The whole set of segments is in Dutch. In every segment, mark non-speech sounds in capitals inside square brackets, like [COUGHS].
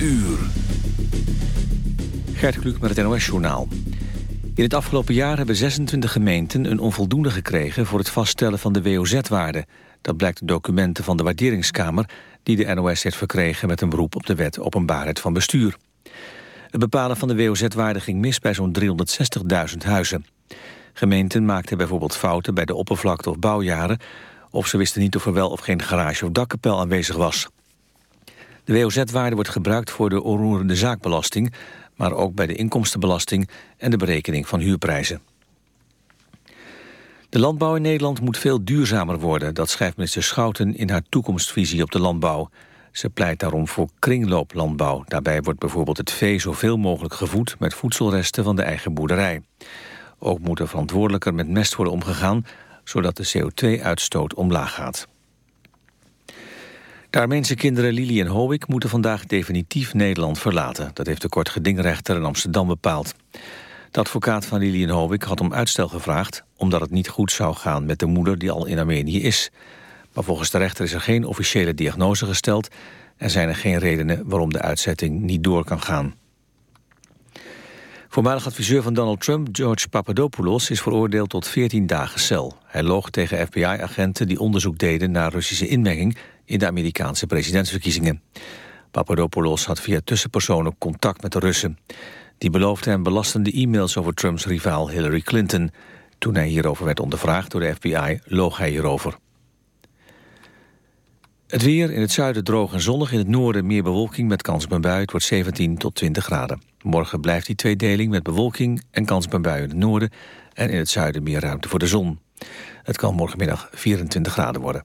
uur. Gert Kluk met het NOS-journaal. In het afgelopen jaar hebben 26 gemeenten een onvoldoende gekregen... voor het vaststellen van de WOZ-waarde. Dat blijkt uit documenten van de waarderingskamer... die de NOS heeft verkregen met een beroep op de wet openbaarheid van bestuur. Het bepalen van de WOZ-waarde ging mis bij zo'n 360.000 huizen. Gemeenten maakten bijvoorbeeld fouten bij de oppervlakte of bouwjaren... of ze wisten niet of er wel of geen garage of dakkapel aanwezig was. De WOZ-waarde wordt gebruikt voor de onroerende zaakbelasting... maar ook bij de inkomstenbelasting en de berekening van huurprijzen. De landbouw in Nederland moet veel duurzamer worden... dat schrijft minister Schouten in haar toekomstvisie op de landbouw. Ze pleit daarom voor kringlooplandbouw. Daarbij wordt bijvoorbeeld het vee zoveel mogelijk gevoed... met voedselresten van de eigen boerderij. Ook moet er verantwoordelijker met mest worden omgegaan... zodat de CO2-uitstoot omlaag gaat. De Armeense kinderen Lili en Howick moeten vandaag definitief Nederland verlaten. Dat heeft de kort gedingrechter in Amsterdam bepaald. De advocaat van Lili en Howick had om uitstel gevraagd... omdat het niet goed zou gaan met de moeder die al in Armenië is. Maar volgens de rechter is er geen officiële diagnose gesteld... en zijn er geen redenen waarom de uitzetting niet door kan gaan. Voormalig adviseur van Donald Trump, George Papadopoulos... is veroordeeld tot 14 dagen cel. Hij loog tegen FBI-agenten die onderzoek deden naar Russische inmenging... in de Amerikaanse presidentsverkiezingen. Papadopoulos had via tussenpersonen contact met de Russen. Die beloofden hem belastende e-mails over Trumps rivaal Hillary Clinton. Toen hij hierover werd ondervraagd door de FBI, loog hij hierover. Het weer in het zuiden droog en zonnig. In het noorden meer bewolking met kans op een bui. Het wordt 17 tot 20 graden. Morgen blijft die tweedeling met bewolking en kans op een bui in het noorden. En in het zuiden meer ruimte voor de zon. Het kan morgenmiddag 24 graden worden.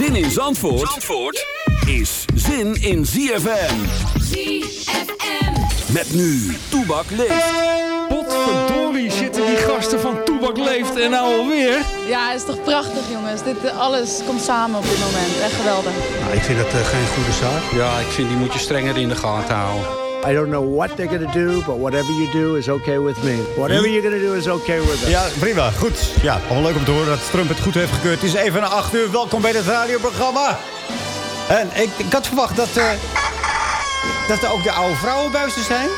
Zin in Zandvoort, Zandvoort is zin in ZFM. ZFM. Met nu, Toebak leeft. Potverdorie zitten die gasten van Toebak Leeft en nou alweer. Ja, het is toch prachtig jongens. Dit, eh, alles komt samen op dit moment. Echt geweldig. Nou, ik vind dat uh, geen goede zaak. Ja, ik vind die moet je strenger in de gaten houden. I don't know what they're going to do, but whatever you do is okay with me. Whatever you're going to do is okay with us. Ja, prima. Goed. Ja, gewoon leuk om te horen dat Trump het goed heeft gekeurd. Het is even na acht uur. Welkom bij het radioprogramma. En ik, ik had verwacht dat, uh, dat er ook de oude vrouwenbuizen zijn.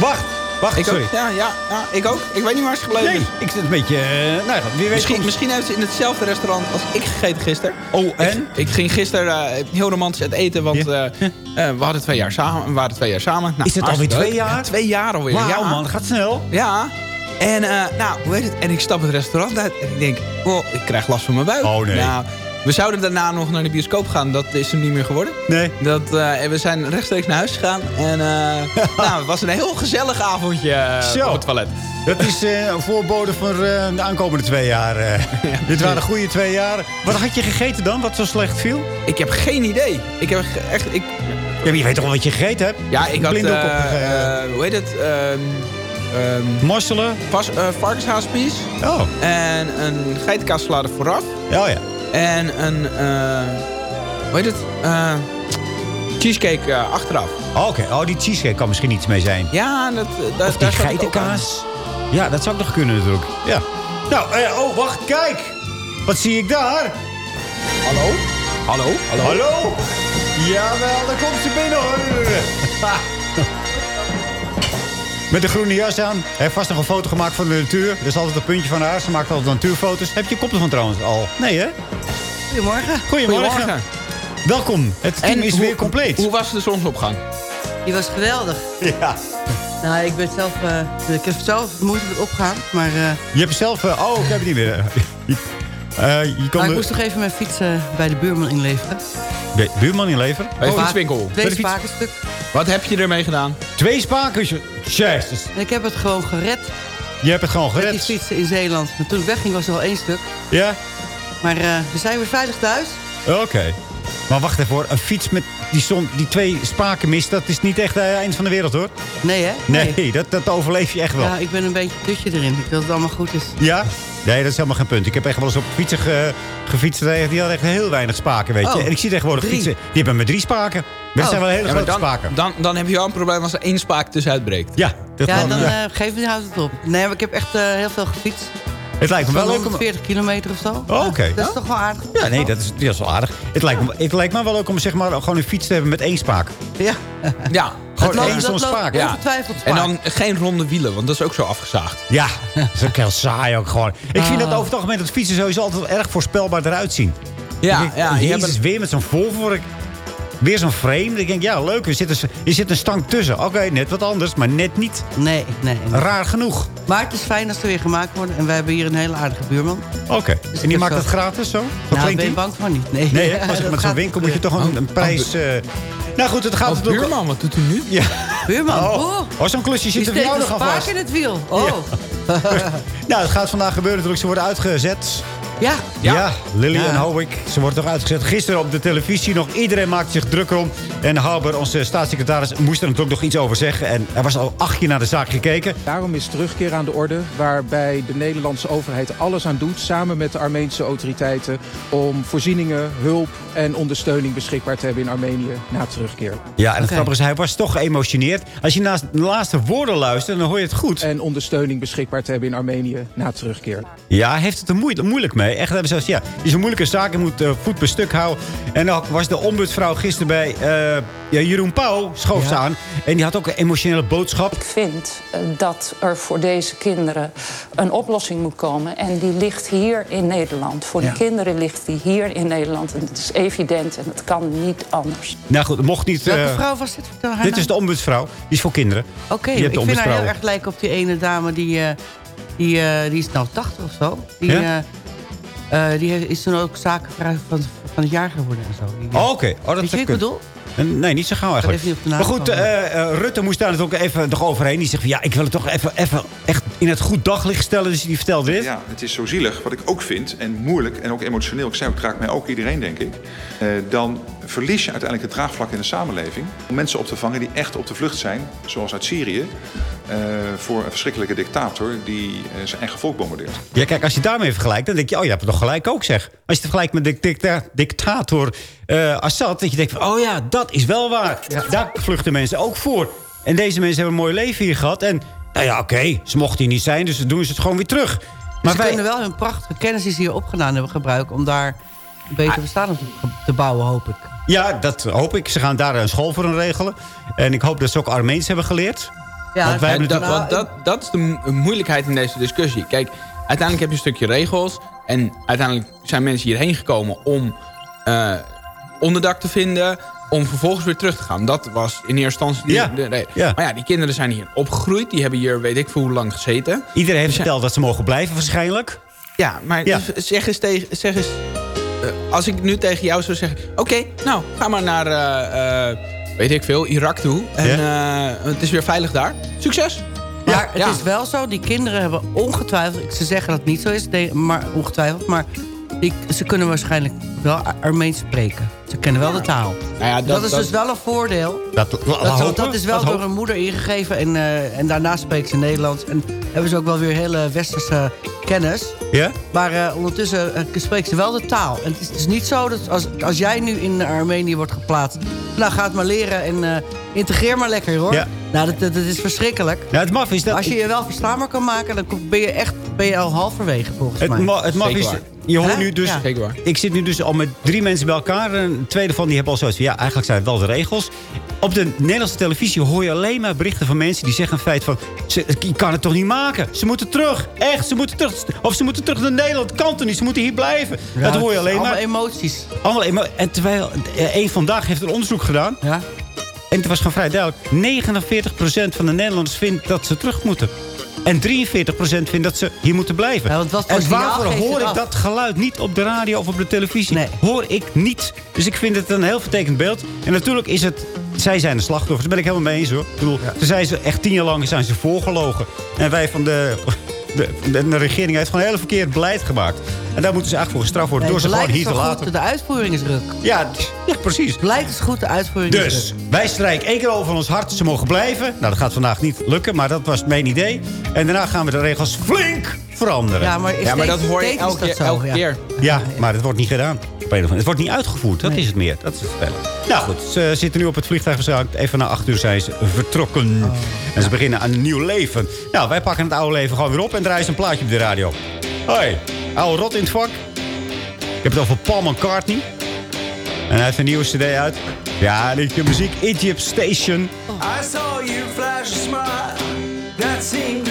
Wacht. Wacht, ik sorry. Ook, ja, ja, ja, ik ook. Ik weet niet waar ze gebleven nee, is. ik zit een beetje... Uh, nou ja, wie weet misschien, misschien heeft ze in hetzelfde restaurant als ik gegeten gisteren. Oh, en? Ik, ik ging gisteren uh, heel romantisch uit eten, want ja. uh, we hadden twee jaar samen. We waren twee jaar samen. Nou, is het alweer twee jaar? Ja, twee jaar alweer. Wauw ja. man, gaat snel. Ja. En nou, hoe heet het? En ik stap het restaurant uit en ik denk, oh, ik krijg last van mijn buik. Oh nee. Nou, we zouden daarna nog naar de bioscoop gaan. Dat is hem niet meer geworden. Nee. Dat, uh, we zijn rechtstreeks naar huis gegaan. En uh, [LAUGHS] nou, het was een heel gezellig avondje uh, op het toilet. Dat is een voorbode voor de aankomende twee jaar. [LAUGHS] Ja, Dit waren goede twee jaar. Wat had je gegeten dan, wat zo slecht viel? Ik heb geen idee. Ik heb echt... Ik, Ja, je weet toch wel wat je gegeten hebt? Ja, ik had... Eh, eh, hoe heet het? Ehm ehm, Mosselen? pas, eh, varkenshaaspies. Oh. En een geitenkaassalade vooraf. Oh ja. En een... eh hoe heet het? Eh, cheesecake eh, achteraf. Oh, Oké, oh, die cheesecake kan misschien iets mee zijn. Ja, dat, daar, Of die geitenkaas. Ja, dat zou ook nog kunnen natuurlijk. Ja. Nou, eh, oh, wacht, kijk. Wat zie ik daar? Hallo? Hallo? Hallo? Hallo? Jawel, daar komt ze binnen hoor. [LAUGHS] Met de groene jas aan. Hij heeft vast nog een foto gemaakt van de natuur. Dat is altijd een puntje van haar. Ze maakt altijd natuurfoto's. Heb je je kop ervan trouwens al? Nee, hè? Goedemorgen. Goedemorgen. Goedemorgen. Welkom. Het team is hoe- weer compleet. Hoe was de zonsopgang? Die was geweldig. Ja. Nou, ik ben zelf... eh, ik heb zelf moeite met opgaan. Maar, eh, Je hebt zelf... eh, oh, ik heb het niet meer. [LAUGHS] Eh, je kon maar ik de moest toch even mijn fiets bij de buurman inleveren. Be- buurman inleveren. Bij de Oh, fietswinkel. Bij Twee fiets- spakenstuk. Wat heb je ermee gedaan? Twee spaken. Jezus. En ik heb het gewoon gered Je hebt het gewoon met die gered. fietsen in Zeeland. En toen ik wegging was er al één stuk. Ja? Maar eh, we zijn weer veilig thuis. Oké. Maar wacht even hoor. Een fiets met die, zon, die twee spaken mist, dat is niet echt het eind van de wereld hoor. Nee, hè? Nee, Dat, dat overleef je echt wel. Ja, ik ben een beetje dutje erin. Ik wil dat het allemaal goed is. Ja? Nee, dat is helemaal geen punt. Ik heb echt wel eens op fietsen ge- gefietst. Die hadden echt heel weinig spaken, weet je. Oh, en ik zie tegenwoordig drie. fietsen. Die hebben maar drie spaken. Dat Oh. zijn wel hele Ja, grote dan, spaken. dan, dan heb je wel een probleem als er één spaak tussenuit breekt. Ja, dat Ja, kan, dan ja. eh, geef me houdt het op. Nee, maar ik heb echt eh, heel veel gefietst. Het lijkt me wel leuk om... 140 kilometer of zo. Oh, oké. Dat is toch wel aardig? Ja, nee, dat is, dat is wel aardig. Het lijkt, me, het lijkt me wel leuk om zeg maar, gewoon een fiets te hebben met één spaak. Ja. Ja. Gewoon loopt- één zo'n spaak. Ja. ongetwijfeld En spaak. dan geen ronde wielen, want dat is ook zo afgezaagd. Ja, dat is ook heel saai ook gewoon. Ik vind Ah. dat over het algemeen dat fietsen sowieso altijd erg voorspelbaar eruit zien. Ja, denk, ja. Je hebt weer met zo'n Volvo. Ik- Weer zo'n frame. Ik denk, ja, leuk. Er zit een, er zit een stang tussen. Oké, net wat anders, maar net niet. Nee, nee. nee. Raar genoeg. Maar het is fijn als ze weer gemaakt worden. En wij hebben hier een hele aardige buurman. Oké. Dus en die ik maakt het gratis zo? Wat nou, klinkt ben je die? bang van niet? Nee, Nee, hè? Maar [LAUGHS] dat met zo'n winkel moet je toch een, een prijs... eh, Nou goed, het gaat Oh, natuurlijk... buurman, wat doet u nu? Ja. Buurman, Oh, oh. oh zo'n klusje zit er voor jou een nog aan spaak vast. in het wiel. Oh. [LAUGHS] Nou, het gaat vandaag gebeuren natuurlijk. Ze worden uitgezet. Ja. Ja, Lily Ja. en Howick. Ze wordt toch uitgezet. Gisteren op de televisie nog. Iedereen maakte zich druk om. En Hauber, onze staatssecretaris, moest er natuurlijk nog iets over zeggen. En er was al acht keer naar de zaak gekeken. Daarom is terugkeer aan de orde, waarbij de Nederlandse overheid alles aan doet, samen met de Armeense autoriteiten, om voorzieningen, hulp en ondersteuning beschikbaar te hebben in Armenië na terugkeer. Ja, en het grappige is, hij was toch geëmotioneerd. Als je naast de laatste woorden luistert, dan hoor je het goed. En ondersteuning beschikbaar te hebben in Armenië na terugkeer. Ja, hij heeft het er moeite- moeilijk mee. Echt, hebben ze gezegd, ja, het is een moeilijke zaak. Je moet eh, voet bij stuk houden. En dan was de ombudsvrouw gisteren bij eh, ja, Jeroen Pauw, schoof ze aan. En die had ook een emotionele boodschap. Ik vind eh, dat er voor deze kinderen een oplossing moet komen. En die ligt hier in Nederland. Voor Ja. de kinderen ligt die hier in Nederland. En het is evident en het kan niet anders. Nou goed, mocht niet... Welke vrouw was dit? Dit naam. is de ombudsvrouw. Die is voor kinderen. Oké, ik vind haar heel erg lijken op die ene dame die... eh, die, eh, die is nou 80 of zo. Die, Ja? Eh, die is toen ook zakenvrouw van, van het jaar geworden en zo. Oh, Oké, oh, dat Weet je ik bedoel? Nee, niet zo gauw eigenlijk. even niet op de naam Maar goed, eh, eh, Rutte moest daar natuurlijk even nog overheen. Die zegt van ja, ik wil het toch even, even echt in het goed daglicht stellen. Dus die vertelde dit. Ja, het is zo zielig. Wat ik ook vind, en moeilijk en ook emotioneel, ik zei ook, het raakt mij ook iedereen, denk ik. Eh, dan verlies je uiteindelijk het draagvlak in de samenleving. Om mensen op te vangen die echt op de vlucht zijn, zoals uit Syrië. eh, voor een verschrikkelijke dictator die zijn eigen volk bombardeert. Ja, kijk, als je daarmee vergelijkt, dan denk je, oh, je hebt het toch gelijk ook, zeg. Als je het vergelijkt met de dicta- dictator eh, Assad, dat je denkt van, oh ja, dat is wel waar. Daar vluchten mensen ook voor. En deze mensen hebben een mooi leven hier gehad. En, nou ja, oké, ze mochten hier niet zijn, dus dan doen ze het gewoon weer terug. Maar ze kunnen wel hun prachtige kennis die ze hier opgedaan hebben gebruiken... om daar een beter bestaan op te, bouwen, hoop ik. Ja, dat hoop ik. Ze gaan daar een school voor hun regelen. En ik hoop dat ze ook Armeens hebben geleerd. Ja, Want wij dat, natuurlijk- want dat, dat is de mo- moeilijkheid in deze discussie. Kijk, uiteindelijk heb je een stukje regels. En uiteindelijk zijn mensen hierheen gekomen om eh, onderdak te vinden. Om vervolgens weer terug te gaan. Dat was in eerste instantie Ja, de, de reden. ja. Maar ja, die kinderen zijn hier opgegroeid. Die hebben hier weet ik veel hoe lang gezeten. Iedereen heeft verteld dat ze mogen blijven waarschijnlijk. Ja, maar Ja. zeg eens tegen... Zeg eens, eh, als ik nu tegen jou zou zeggen... Oké, nou, ga maar naar... eh, eh, weet ik veel, Irak toe. En eh, het is weer veilig daar. Succes! Maar het ja. is wel zo, die kinderen hebben ongetwijfeld... ze zeggen dat het niet zo is, nee, maar ongetwijfeld... maar ze kunnen waarschijnlijk wel Ar- Armeens spreken. Ze kennen wel de taal. Nou ja, dat, is dus wel een voordeel. Dat, Dat, dat is wel dat door hun moeder ingegeven. En, eh, en daarna spreekt ze Nederlands. En hebben ze ook wel weer hele westerse kennis. Ja? Maar eh, ondertussen eh, spreekt ze wel de taal. En het is, het is niet zo dat als, als jij nu in Armenië wordt geplaatst... nou, ga het maar leren en integreer maar lekker, hoor. Ja. Nou, dat, dat, dat is verschrikkelijk. Ja, het maf is dat... Als je je wel verstaanbaar kan maken... dan kom- ben je echt ben je al halverwege, volgens Het, mij. ma het maf Zeker is... waar. Je hoort Hè? nu dus... Ja. Zeker waar. Ik zit nu dus al met drie mensen bij elkaar. Een tweede van die hebben al zoiets van... Ja, eigenlijk zijn het wel de regels. Op de Nederlandse televisie hoor je alleen maar berichten van mensen... die zeggen in feite van... Ze, je kan het toch niet maken? Ze moeten terug. Echt, ze moeten terug. Of ze moeten terug naar Nederland. Kan toch niet? Ze moeten hier blijven. Ja, dat hoor je alleen maar. Allemaal emoties. Allemaal emo- En terwijl... eh, Een vandaag heeft een onderzoek gedaan. Ja? En het was gewoon vrij duidelijk. 49% van de Nederlanders vindt dat ze terug moeten. En 43% vindt dat ze hier moeten blijven. Ja, en waarvoor hoor ik dat geluid niet op de radio of op de televisie? Nee. Hoor ik niet. Dus ik vind het een heel vertekend beeld. En natuurlijk is het... Zij zijn de slachtoffers. Daar ben ik helemaal mee eens hoor. Ik bedoel, ze zijn ze echt tien jaar lang zijn ze voorgelogen. En wij van de... De, de, de regering heeft gewoon een heel verkeerd beleid gemaakt. En daar moeten ze echt voor gestraft worden. Nee, door ze gewoon hier te laten. goed, de uitvoering is ruk. Ja, ja, precies. Het beleid is goed, de uitvoering is Dus, ruk. wij strijken één keer over ons hart. Ze mogen blijven. Nou, dat gaat vandaag niet lukken, maar dat was mijn idee. En daarna gaan we de regels flink veranderen. Ja, maar, Ja, maar dat hoor je elke, keer, ja. maar het wordt niet gedaan. Het wordt niet uitgevoerd, dat is het meer. Dat is het spel. Nou goed, ze zitten nu op het vliegtuig. Even na acht uur zijn ze vertrokken. Oh, En ze beginnen aan een nieuw leven. Nou, wij pakken het oude leven gewoon weer op en draaien ze een plaatje op de radio. Hoi, oude rot in het vak. Ik heb het over Paul McCartney. En hij heeft een nieuwe cd uit. Ja, is muziek. Egypt Station. I saw you flash a smile that seemed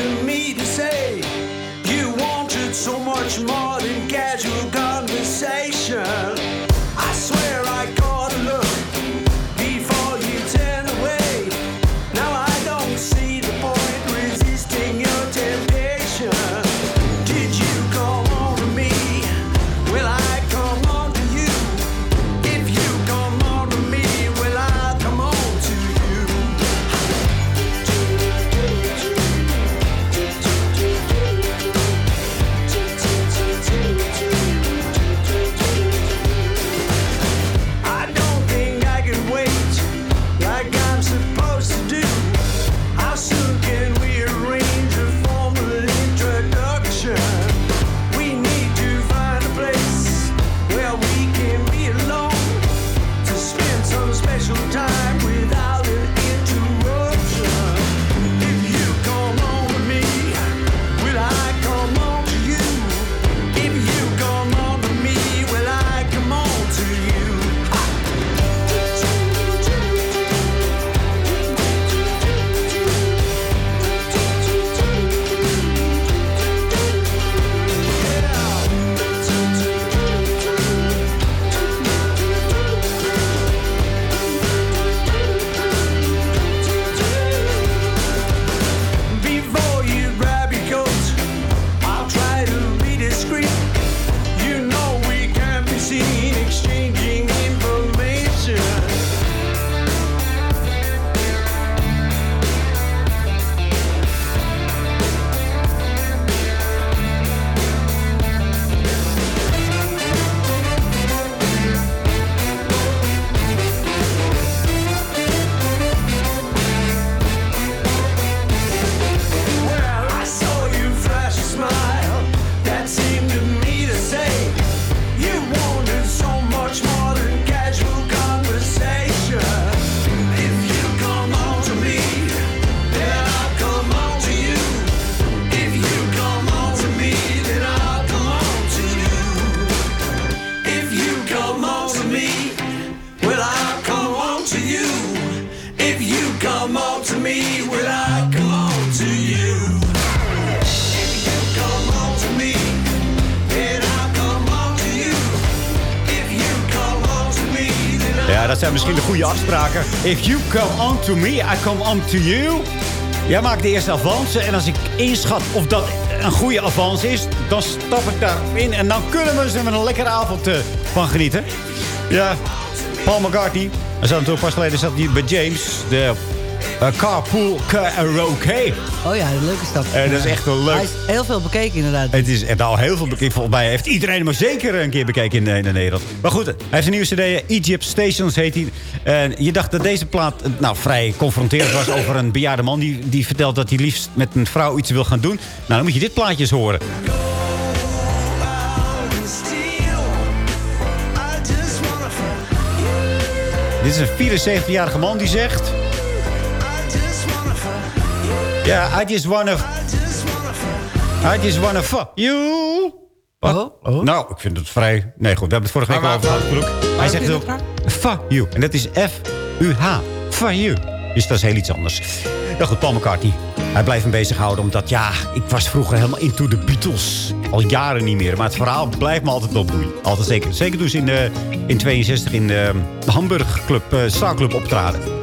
If you come on to me, I come on to you. Jij maakt de eerste avance. En als ik inschat of dat een goede avance is... dan stap ik daarin. En dan kunnen we er een lekkere avond eh, van genieten. Ja, Paul McCartney. Hij zat natuurlijk pas geleden zat hij bij James. De eh, Carpool Karaoke. Oh ja, leuk is dat. Eh, dat is echt wel leuk. Hij is heel veel bekeken inderdaad. Het is echt al heel veel bekeken. Volgens mij heeft iedereen hem maar zeker een keer bekeken in, in Nederland. Maar goed, hij heeft een nieuwe cd. Egypt Stations heet hij. En je dacht dat deze plaat eh, nou, vrij confronterend was over een bejaarde man... Die, die vertelt dat hij liefst met een vrouw iets wil gaan doen. Nou, dan moet je dit plaatje eens horen. Dit is een 74-jarige man die zegt... Ja, I just wanna... I just wanna fuck you. Wat? Nou, ik vind het vrij... Nee, goed, we hebben het vorige week al over gehad. Hij zegt ook... Fuck you. En dat is F-U-H. Fuck you. Dus dat is heel iets anders. Nou goed, Paul McCartney. Hij blijft hem bezighouden omdat, ja, ik was vroeger helemaal into de Beatles. Al jaren niet meer. Maar het verhaal blijft me altijd opboeien. Altijd zeker. Zeker toen ze in, de, in 62 in de, de Hamburg Club, uh, optraden.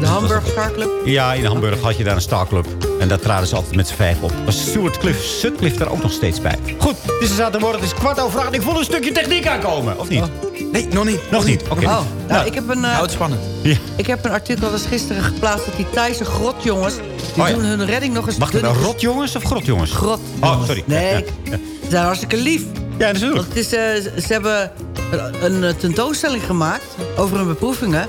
De Hamburg Star Club? Ja, in Hamburg had je daar een Starclub. En daar traden ze altijd met z'n vijf op. Was Stuart Cliff Sutcliffe daar ook nog steeds bij. Goed, het is zaterdagmorgen, het is kwart over acht. Ik voel een stukje techniek aankomen, of niet? Nee, nog niet. Nog niet, oké. Oh, nou, ik heb een... het spannend. Ja. Ik heb een artikel dat is gisteren geplaatst dat die Thaise grotjongens... die Oh ja. doen hun redding nog eens... Wacht even, dunner- rotjongens of grotjongens? Grot. Oh, sorry. Nee, Ja, ja. ze zijn hartstikke lief. Ja, dat is ook. Want het is, eh, ze hebben een, een eh, tentoonstelling gemaakt over hun beproevingen.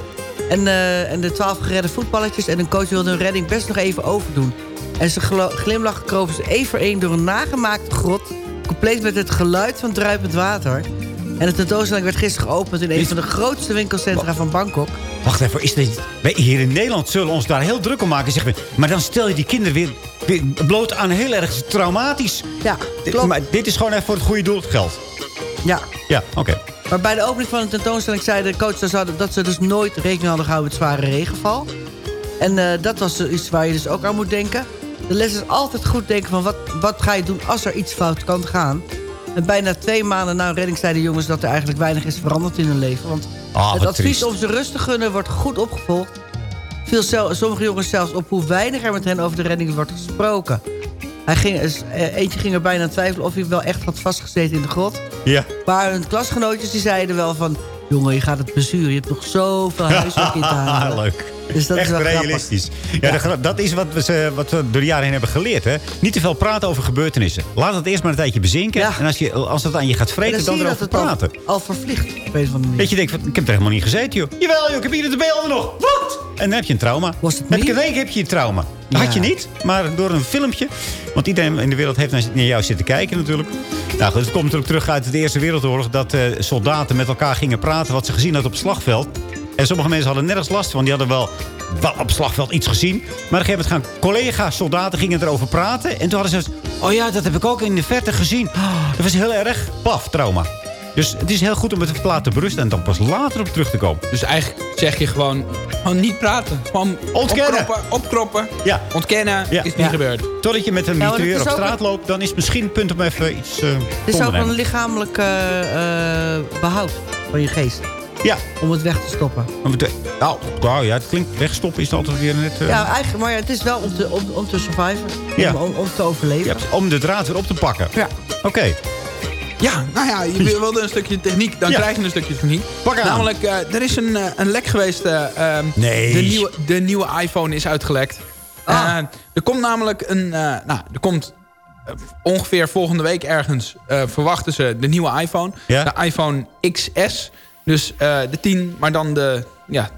En, eh, en de twaalf geredde voetballetjes en een coach wilde hun redding best nog even overdoen. En ze glimlachen kropen ze één voor één door een nagemaakte grot... compleet met het geluid van druipend water. En de tentoonstelling werd gisteren geopend in een van de grootste winkelcentra van Bangkok. Wacht even, is dit, wij hier in Nederland zullen ons daar heel druk om maken. Zeggen we, maar dan stel je die kinderen weer, weer bloot aan heel erg traumatisch. Ja, klopt. Maar dit is gewoon even voor het goede doel het geld. Ja. Ja, oké. Maar bij de opening van de tentoonstelling zei de coach dat ze, dat ze dus nooit rekening hadden gehouden met zware regenval. En eh, dat was iets waar je dus ook aan moet denken. De les is altijd goed denken van wat, wat ga je doen als er iets fout kan gaan. En bijna twee maanden na redding zeiden de jongens dat er eigenlijk weinig is veranderd in hun leven. Want Ah, het advies triest. om ze rust te gunnen wordt goed opgevolgd. Viel sommige jongens zelfs op hoe weinig er met hen over de redding wordt gesproken. Hij ging, eh, eentje ging er bijna aan twijfelen of hij wel echt had vastgezeten in de grot. Ja. Maar hun klasgenootjes die zeiden wel van... jongen, je gaat het bezuren. Je hebt nog zoveel huiswerk in te [LAUGHS] halen. Leuk. Dus dat Echt is wel realistisch. Ja, dat is wat we, wat we door de jaren heen hebben geleerd. Hè? Niet te veel praten over gebeurtenissen. Laat het eerst maar een tijdje bezinken. En als, je, als het aan je gaat En vreten, dan dan, dat erover het al, praten. al vervliegt. Op een of andere manier. Dat je denkt, van, ik heb er helemaal niet gezeten, joh. Jawel, joh, ik heb hier de beelden nog. Wat? En dan heb je een trauma. Was het heb je een week heb je trauma. Dat had je niet, maar door een filmpje. Want iedereen in de wereld heeft naar jou zitten kijken natuurlijk. Nou goed, het komt natuurlijk terug uit de Eerste Wereldoorlog... dat eh, soldaten met elkaar gingen praten wat ze gezien hadden op het slagveld. En sommige mensen hadden nergens last van. Die hadden wel, wel op het slagveld iets gezien. Maar op een gegeven moment gaan collega-soldaten gingen erover praten. En toen hadden ze... Oh ja, dat heb ik ook in de verte gezien. Oh, dat was heel erg. Paf, trauma. Dus het is heel goed om het te laten berusten en dan pas later op terug te komen. Dus eigenlijk zeg je gewoon, gewoon niet praten. Gewoon Ontkennen. Opkroppen, opkroppen Ja. ontkennen, Ja. is niet Ja. gebeurd. Totdat je met een mitrailleur is op straat loopt, dan is het misschien een punt om even iets uh, Het is ook een lichamelijk eh, eh, behoud van je geest. Ja. Om het weg te stoppen. Nou, nou ja, het klinkt wegstoppen is altijd weer net... eh, Ja, eigenlijk, maar ja, het is wel om te, om, om te surviven. Ja. Om, om, om te overleven. ja, om de draad weer op te pakken. Ja. Oké. Ja, nou ja, je wilde een stukje techniek, dan Ja. krijg je een stukje techniek. Pak aan. Namelijk, eh, er is een, eh, een lek geweest. eh, ehm, Nee. De nieuwe, de nieuwe iPhone is uitgelekt. Ah. Er komt namelijk een... nou, er komt ongeveer volgende week ergens... verwachten ze de nieuwe iPhone. Ja. De iPhone XS. Dus de 10, maar dan de... Ja,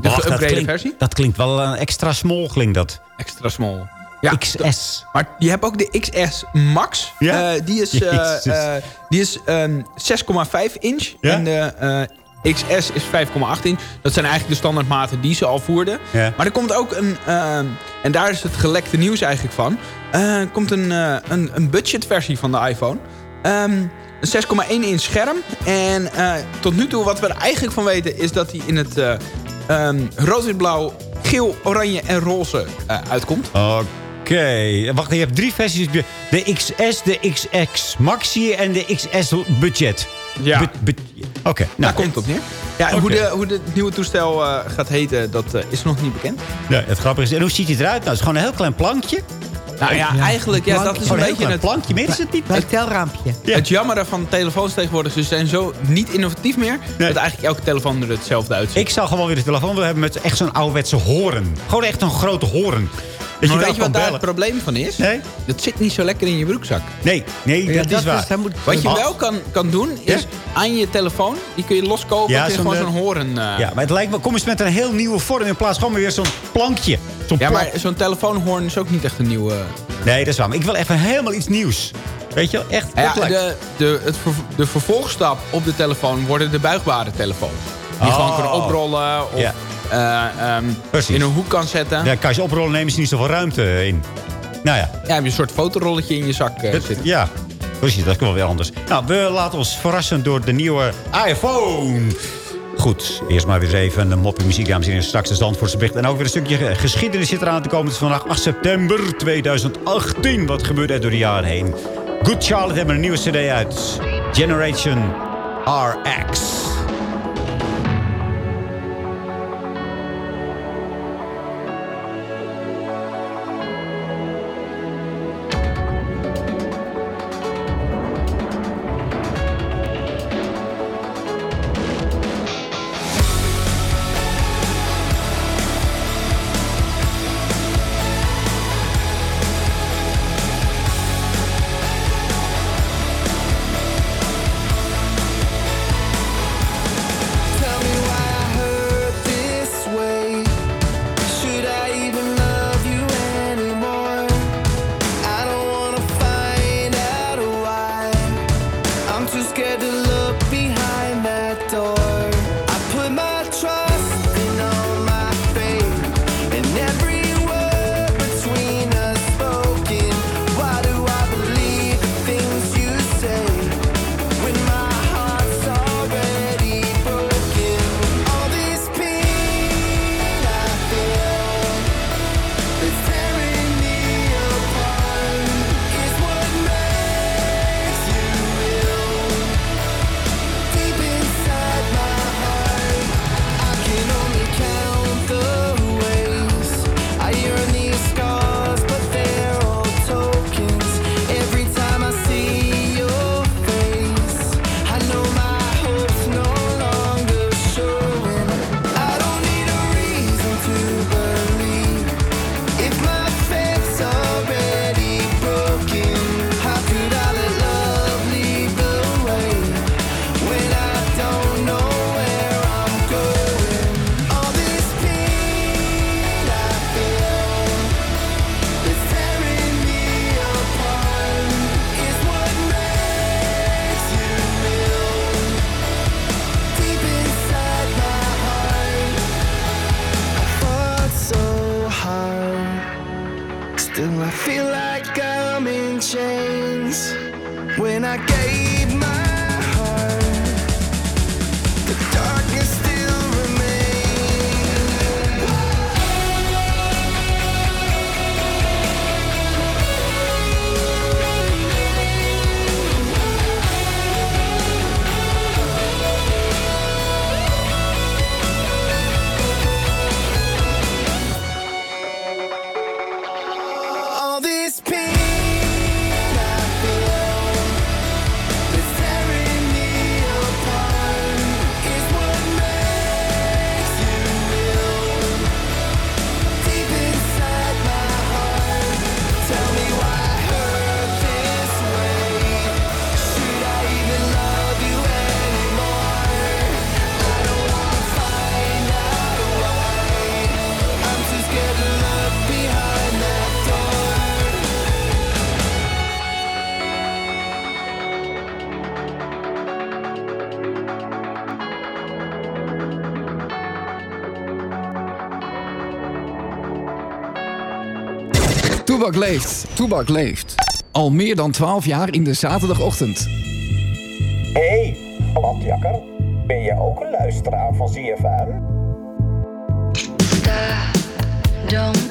de geüpgrade versie. dat klinkt wel extra small, klinkt dat. Extra small. Ja, XS. Maar je hebt ook de XS Max. Ja? Eh, die is, [LAUGHS] eh, eh, die is ehm, 6,5 inch. Ja? En de eh, XS is 5,8 inch. Dat zijn eigenlijk de standaardmaten die ze al voerden. Ja. Maar er komt ook een... ehm, en daar is het gelekte nieuws eigenlijk van. eh, komt een, een, een budgetversie van de iPhone. Ehm, een 6,1 inch scherm. En eh, tot nu toe wat we er eigenlijk van weten... is dat hij in het eh ehm, wit, blauw, geel, oranje en roze eh, uitkomt. Oké. Wacht, je hebt drie versies. De XS, de XX Maxi en de XS Budget. Ja. Bu- bu- Oké. Daar nou, komt het op neer. Ja, en hoe, Oké. de, hoe de het nieuwe toestel eh, gaat heten, dat eh, is nog niet bekend. Ja, het grappige is, en hoe ziet hij eruit? Nou, het is gewoon een heel klein plankje. Nou ja, eigenlijk, ja, dat is een beetje het... plankje, meer is het niet. Telraampje. Het jammere van telefoons tegenwoordig, ze zijn zo niet innovatief meer... dat eigenlijk elke telefoon er hetzelfde uitziet. Ik zou gewoon weer een telefoon willen hebben met echt zo'n ouderwetse horen. Gewoon echt een grote horen. Dat wel weet je wat daar het probleem van is? Nee? Dat zit niet zo lekker in je broekzak. Nee, nee, Ja, dat, is waar. is- moet- Wat je wel kan, kan doen, is aan je telefoon... die kun je loskopen, Ja, je gewoon eh, zo'n horen... eh, Ja, maar het lijkt me, kom eens met een heel nieuwe vorm in plaats van weer zo'n plankje. Ja, maar zo'n telefoonhoorn is ook niet echt een nieuwe... Nee, dat is waar. Maar ik wil even helemaal iets nieuws. Weet je wel? Echt. Ja, de, de, het de vervolgstap op de telefoon worden de buigbare telefoons. Die je Oh. gewoon kunnen oprollen of Ja. Eh, ehm, in een hoek kan zetten. Ja, kan je ze oprollen, nemen ze niet zoveel ruimte in. Nou ja. Ja, heb je een soort fotorolletje in je zak eh, Het- zitten. ja, precies. Dat is wel weer anders. Nou, we laten ons verrassen door de nieuwe iPhone. Goed, eerst maar weer even een mopje muziek, dames en heren. Straks de Zandvoortse bericht. En ook weer een stukje eh, geschiedenis zit eraan te komen. Het is vandaag 8 september 2018. Wat gebeurde er door de jaren heen? Good Charlotte hebben een nieuwe cd uit. Generation RX. Toebak leeft, Toebak leeft. Al meer dan 12 jaar in de zaterdagochtend. Hey, gladjakker. Ben jij ook een luisteraar van ZFM? Don't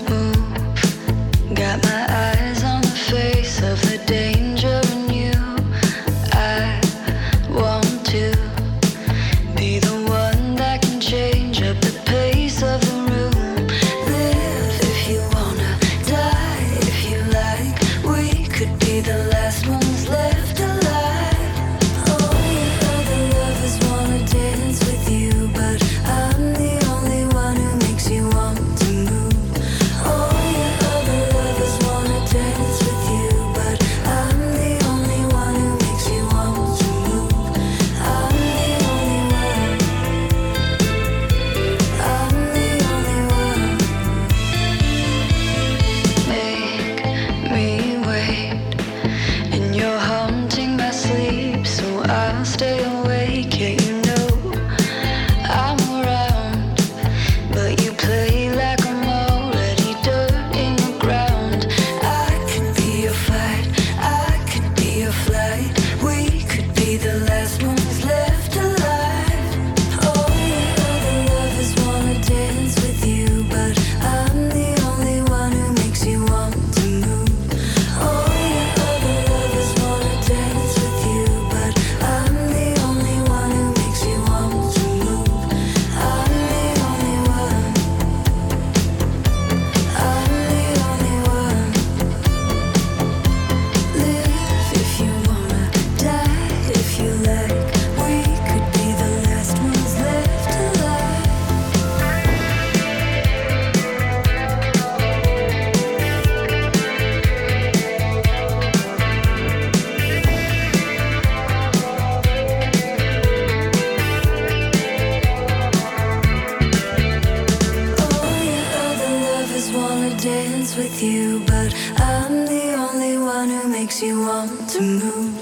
dance with you, but I'm the only one who makes you want to move.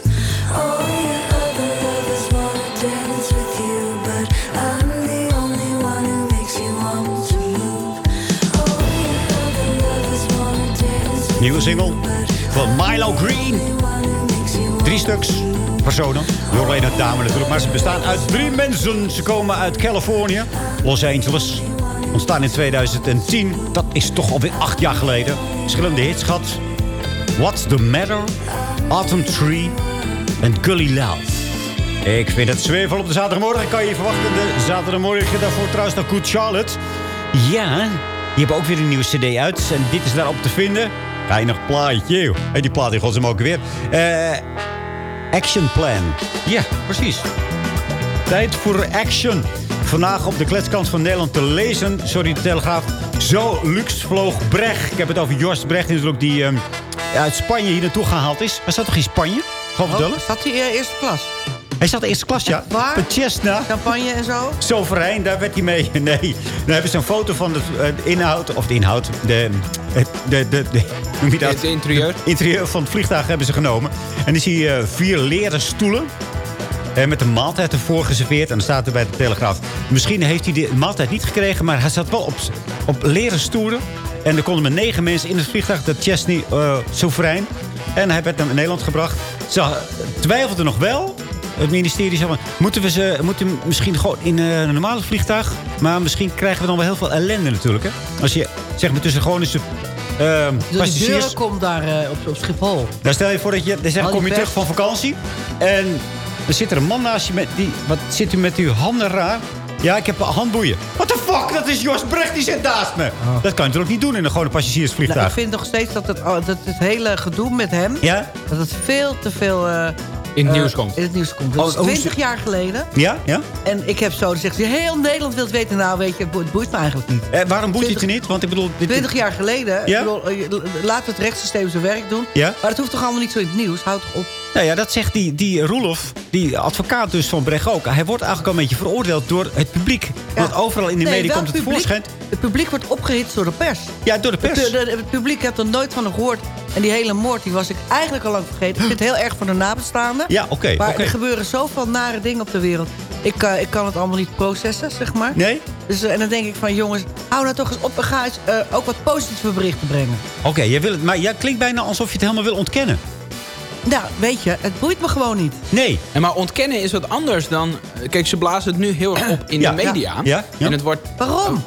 All your other lovers wanna dance with you, but I'm the only one who makes you want to move. All your other lovers wanna dance with Nieuwe single van Milo Green. Drie stuks personen. Door alleen het dame natuurlijk. Maar ze bestaan uit drie mensen. Ze komen uit Californië, Los Angeles. Ontstaan in 2010. Dat is toch alweer acht jaar geleden. Verschillende hits gehad. What's the Matter? Autumn Tree. En Gully Love. Ik vind het zwevel op de zaterdagmorgen. Kan je verwachten. De zaterdagmorgen daarvoor trouwens naar Good Charlotte. Ja, die hebben ook weer een nieuwe cd uit. En dit is daarop te vinden. Geinig plaatje. En die plaat in godsnaam ook weer. Eh... Action Plan. Ja, precies. Tijd voor action. Vandaag op de kletskant van Nederland te lezen. Sorry, de Telegraaf. Zo luxe vloog Brecht. Ik heb het over Jorst Brecht natuurlijk die ehm, uit Spanje hier naartoe gehaald is. Hij zat toch in Spanje? Gewoon vertellen? Zat hij eh, eerste klas? Hij zat in eerste klas, ja. Waar? Chesna. Champagne en zo? Soverein, daar werd hij mee. [LAUGHS] Nee, dan hebben ze een foto van de eh, inhoud, of de inhoud, de, de, de, de, de, hoe noem je dat? Het interieur. interieur van het vliegtuig hebben ze genomen. En dan zie je vier leren stoelen. Met een maaltijd ervoor geserveerd. En dan staat er bij de Telegraaf. Misschien heeft hij de maaltijd niet gekregen, maar hij zat wel op, op leren stoelen. En er konden maar negen mensen in het vliegtuig. De Chesney eh Soverein. En hij werd naar Nederland gebracht. Ze twijfelden nog wel. Het ministerie zei van, moeten we ze moeten misschien gewoon in eh, een normale vliegtuig. Maar misschien krijgen we dan wel heel veel ellende natuurlijk. Hè? Als je zeg maar tussen gewoon eens de eh, Dus de deur komt daar eh, op, op Schiphol. Nou, stel je voor dat je, dan zeg, kom je terug van vakantie. En dan zit er een man naast je met die, wat zit u met uw handen raar? Ja, ik heb handboeien. What the fuck? Dat is Jos Brecht, die zit naast me. Dat kan je natuurlijk niet doen in een gewone Nou, passagiersvliegtuig. ik vind nog steeds dat het, oh, dat het hele gedoe met hem... Ja? dat het veel te veel... eh, In het eh, nieuws komt. In het nieuws komt. Dat Oh, is hoe 20 ze- jaar geleden. Ja? Ja? En ik heb zo, ze, heel Nederland wil het weten. Nou, weet je, het bo- het boeit me eigenlijk niet. Eh, waarom boeit je het je niet? Want ik bedoel... Dit, 20 jaar geleden, Ja? ik bedoel, laat het rechtssysteem zijn werk doen. Ja? Maar het hoeft toch allemaal niet zo in het nieuws? Houd toch op. Nou ja, dat zegt die, die Roelof, die advocaat dus van Brecht ook. Hij wordt eigenlijk al een beetje veroordeeld door het publiek. Want overal in de Nee, media komt het voorschijn. Het publiek wordt opgehitst door de pers. Ja, door de pers. Het, de- de- het publiek heeft er nooit van gehoord. En die hele moord, die was ik eigenlijk al lang vergeten. Ik vind het heel erg voor de nabestaanden. Ja, oké. Maar er gebeuren zoveel nare dingen op de wereld. Ik, eh, ik kan het allemaal niet processen, zeg maar. Nee? Dus, eh, en dan denk ik van, jongens, hou nou toch eens op en ga eens eh, ook wat positieve berichten brengen. Oké, jij wil het, maar jij klinkt bijna alsof je het helemaal wil ontkennen. Nou, weet je, het boeit me gewoon niet. Nee. En maar ontkennen is wat anders dan... Kijk, ze blazen het nu heel erg op in Ja. de media. Ja. Ja. Ja. En het wordt... Waarom?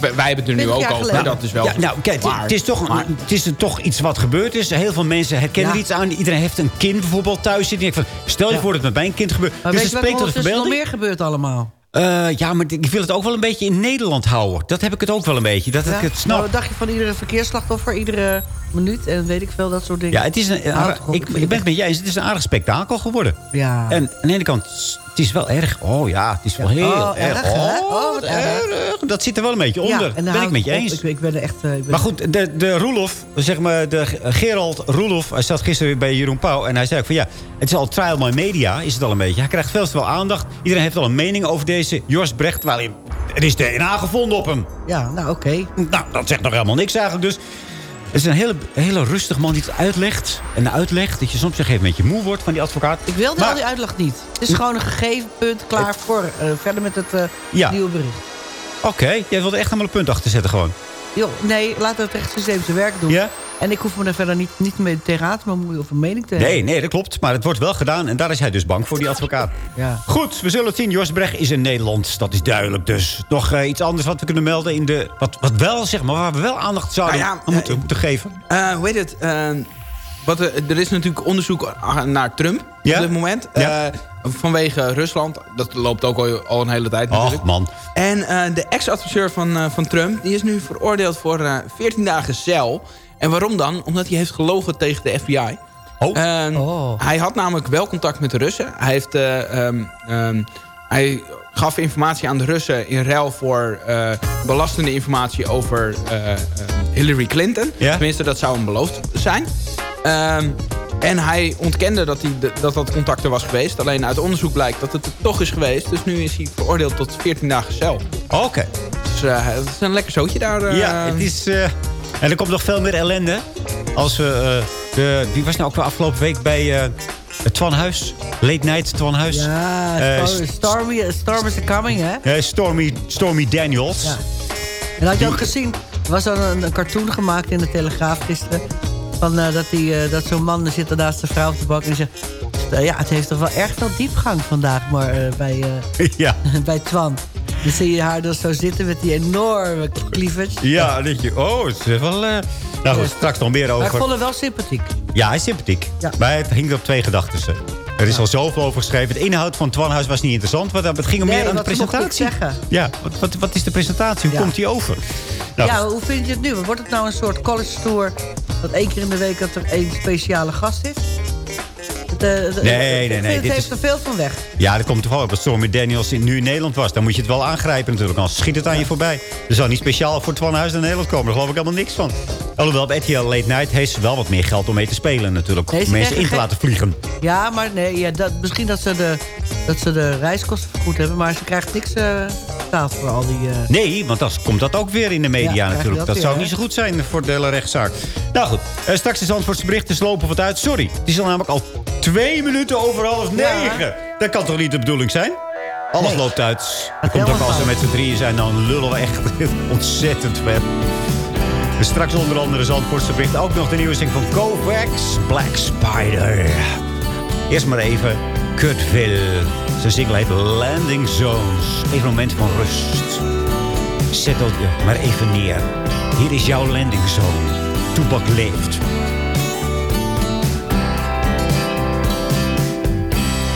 Wij, wij hebben het er nu 20 ook over. geleden. Dat is wel... Ja, nou, kijk, het- is, toch, Maar- het is er toch iets wat gebeurd is. Heel veel mensen herkennen Ja. er iets aan. Iedereen heeft een kind bijvoorbeeld thuis zitten. Ik van, stel je Ja. voor dat het met mijn kind gebeurt. Maar dus weet het spreekt tot nog meer gebeurt allemaal? Eh, ja, maar ik wil het ook wel een beetje in Nederland houden. Dat heb ik het ook wel een beetje. Dat Ja? ik het Nou, snap. wat dacht je van iedere verkeersslachtoffer, iedere minuut en weet ik veel, dat soort dingen? Ja, het is een, ik, ik ben het met jij eens. Het is een aardig spektakel geworden. Ja. En aan de ene kant, het is wel erg. Oh ja, het is wel heel Oh, erg. Oh, Oh, wat erg. erg. Dat zit er wel een beetje onder. Ja, en ben ik houdt met je eens. Ik, ik ben er echt... eh, ik ben Maar goed, de, de Roelof, zeg maar, de Gerald Roelof, hij zat gisteren bij Jeroen Pauw. En hij zei ook van ja, het is al trial by media, is het al een beetje. Hij krijgt veel te veel aandacht. Iedereen heeft al een mening over deze Jos Brecht. Terwijl hij, er is DNA gevonden op hem. Ja, nou oké. Nou, dat zegt nog helemaal niks eigenlijk. Dus het is een hele, hele rustig man die het uitlegt. En uitlegt dat je soms op een gegeven moment je moe wordt van die advocaat. Ik wilde Maar- al die uitleg niet. Het is gewoon een gegeven punt, klaar voor eh, verder met het eh, Ja. nieuwe bericht. Oké, jij wilde echt helemaal een punt achter zetten gewoon. Joh, nee, laat het rechtssysteem zijn werk doen. Ja? En ik hoef me er verder niet, niet mee te bemoeien of een mening te hebben. Nee, nee, dat klopt. Maar het wordt wel gedaan. En daar is hij dus bang voor, die advocaat. Ja. Goed, we zullen het zien. Jos Brecht is in Nederland. Dat is duidelijk dus. Nog eh, iets anders wat we kunnen melden in de... Wat, wat wel, zeg maar, waar we wel aandacht zouden Nou ja, aan moeten, eh, moeten geven. Eh, hoe heet het? Wat, er- is natuurlijk onderzoek naar Trump Ja? op dit moment. Ja. Eh, vanwege Rusland. Dat loopt ook al, al een hele tijd natuurlijk. Och, man. En eh, de ex-adviseur van, van Trump... die is nu veroordeeld voor eh 14 dagen cel. En waarom dan? Omdat hij heeft gelogen tegen de FBI. Oh. Eh, Hij had namelijk wel contact met de Russen. Hij, heeft, eh, ehm, ehm, hij gaf informatie aan de Russen... in ruil voor eh, belastende informatie over eh, eh, Hillary Clinton. Tenminste, dat zou hem beloofd zijn. Ehm, en hij ontkende dat, hij de- dat dat contact er was geweest. Alleen uit onderzoek blijkt dat het er toch is geweest. Dus nu is hij veroordeeld tot 14 dagen cel. Oké. Dus eh, het is een lekker zootje daar. Ja, het is... En er komt nog veel meer ellende. Als we... eh, de, wie was nou ook weer afgelopen week bij het Twan Huis? Late Night Twan Huis. Ja, Eh, Storm, Stormy, Storm is coming, hè? Stormy, Stormy Daniels. Ja. En had je ook gezien, er was al een, een cartoon gemaakt in de Telegraaf gisteren. Van, dat die, dat zo'n man zit er naast de vrouw op de bank en zegt... ja, het heeft toch wel erg veel diepgang vandaag maar, bij, [LAUGHS] ja. [LAUGHS] bij Twan. Dan zie je haar dus zo zitten met die enorme cleavage. Ja, dan denk je, oh, het is wel... eh, Nou goed, straks nog meer Maar ik over. vond hem wel sympathiek. Ja, hij is sympathiek. Ja. Maar het hing op twee gedachten. Er is al zoveel over geschreven. Het inhoud van Twanhuis was niet interessant. Want het ging om Nee, meer aan de presentatie. Ja, wat, wat, wat is de presentatie? Hoe Ja. komt die over? Nou, ja, hoe vind je het nu? Wordt het nou een soort college tour... dat één keer in de week dat er één speciale gast is? Eh, Nee, nee, nee, Het dit heeft is- er veel van weg. Ja, dat komt toevallig dat Stormy Daniels in- nu in Nederland was. Dan moet je het wel aangrijpen natuurlijk. Anders schiet het aan je voorbij. Er zal niet speciaal voor Twan Huis naar Nederland komen. Daar geloof ik helemaal niks van. Alhoewel, bij RTL Late Night heeft ze wel wat meer geld om mee te spelen natuurlijk. Nee, om mensen in te laten vliegen. Ja, maar nee, ja, dat, misschien dat ze, de, dat ze de reiskosten vergoed hebben... maar ze krijgt niks eh, voor al die... eh, Nee, want dan komt dat ook weer in de media Ja, natuurlijk. dat Dat, weer, zou hè? niet zo goed zijn voor de hele rechtszaak. Nou goed, eh, straks is Antwoordse berichten slopen wat uit. Sorry, het is al namelijk al twee minuten over half negen. Dat kan toch niet de bedoeling zijn? Alles loopt uit. Komt ook als we met z'n drieën zijn, dan lullen we echt [LAUGHS] ontzettend ver. Straks onder andere Zandvoortse bericht ook nog de nieuwe zin van Kovacs, Black Spider. Eerst maar even Kutville. Zijn single heet Landing Zones. Even een moment van rust. Zettel je maar even neer. Hier is jouw landing zone. Toebak leeft.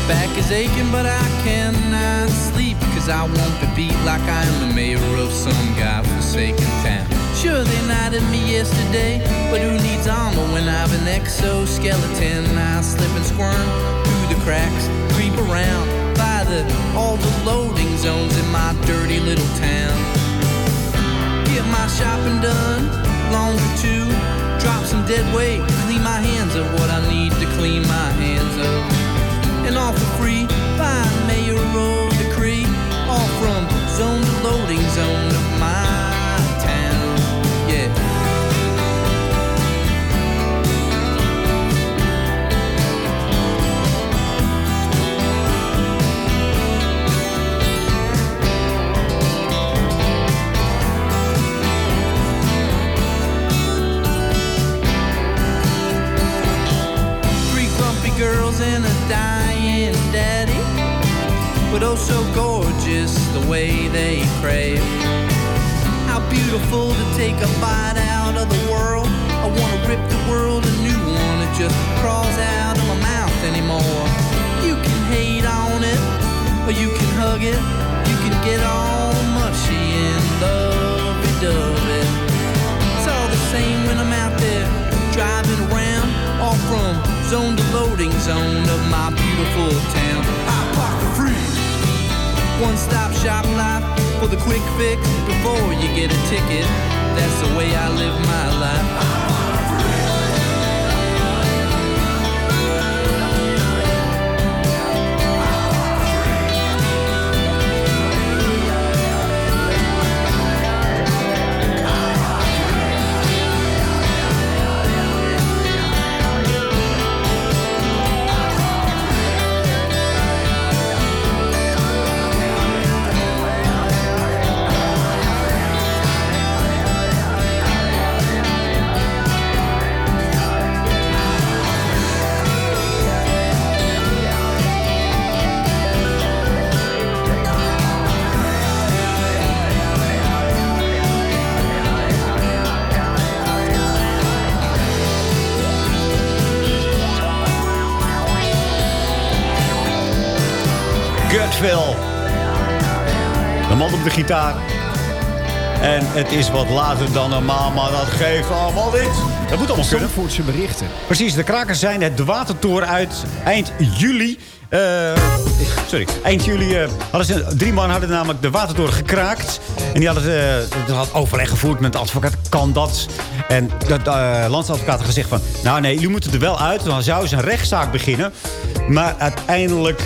Back is aching, but I cannot sleep. Cause I won't be beat like I am the mayor of some godforsaken town. Sure, they knighted me yesterday, but who needs armor when I have an exoskeleton? I slip and squirm the cracks, creep around by the all the loading zones in my dirty little town. Get my shopping done, longer too. Drop some dead weight, clean my hands of what I need to clean my hands of and all for free by mayoral decree. All from zone to loading zone of my Gutville. De man op de gitaar. En het is wat later dan normaal, maar dat geeft allemaal niet. Dat moet allemaal kunnen. Zandvoortse berichten. Precies, de krakers zijn het de watertoren uit eind juli. eh, sorry, eind juli eh, hadden ze, drie man hadden namelijk de watertoren gekraakt. En die hadden uh, had overleg gevoerd met de advocaat. Kan dat? En de landsadvocaat had gezegd van... Nou nee, jullie moeten er wel uit. Dan zouden ze een rechtszaak beginnen. Maar uiteindelijk...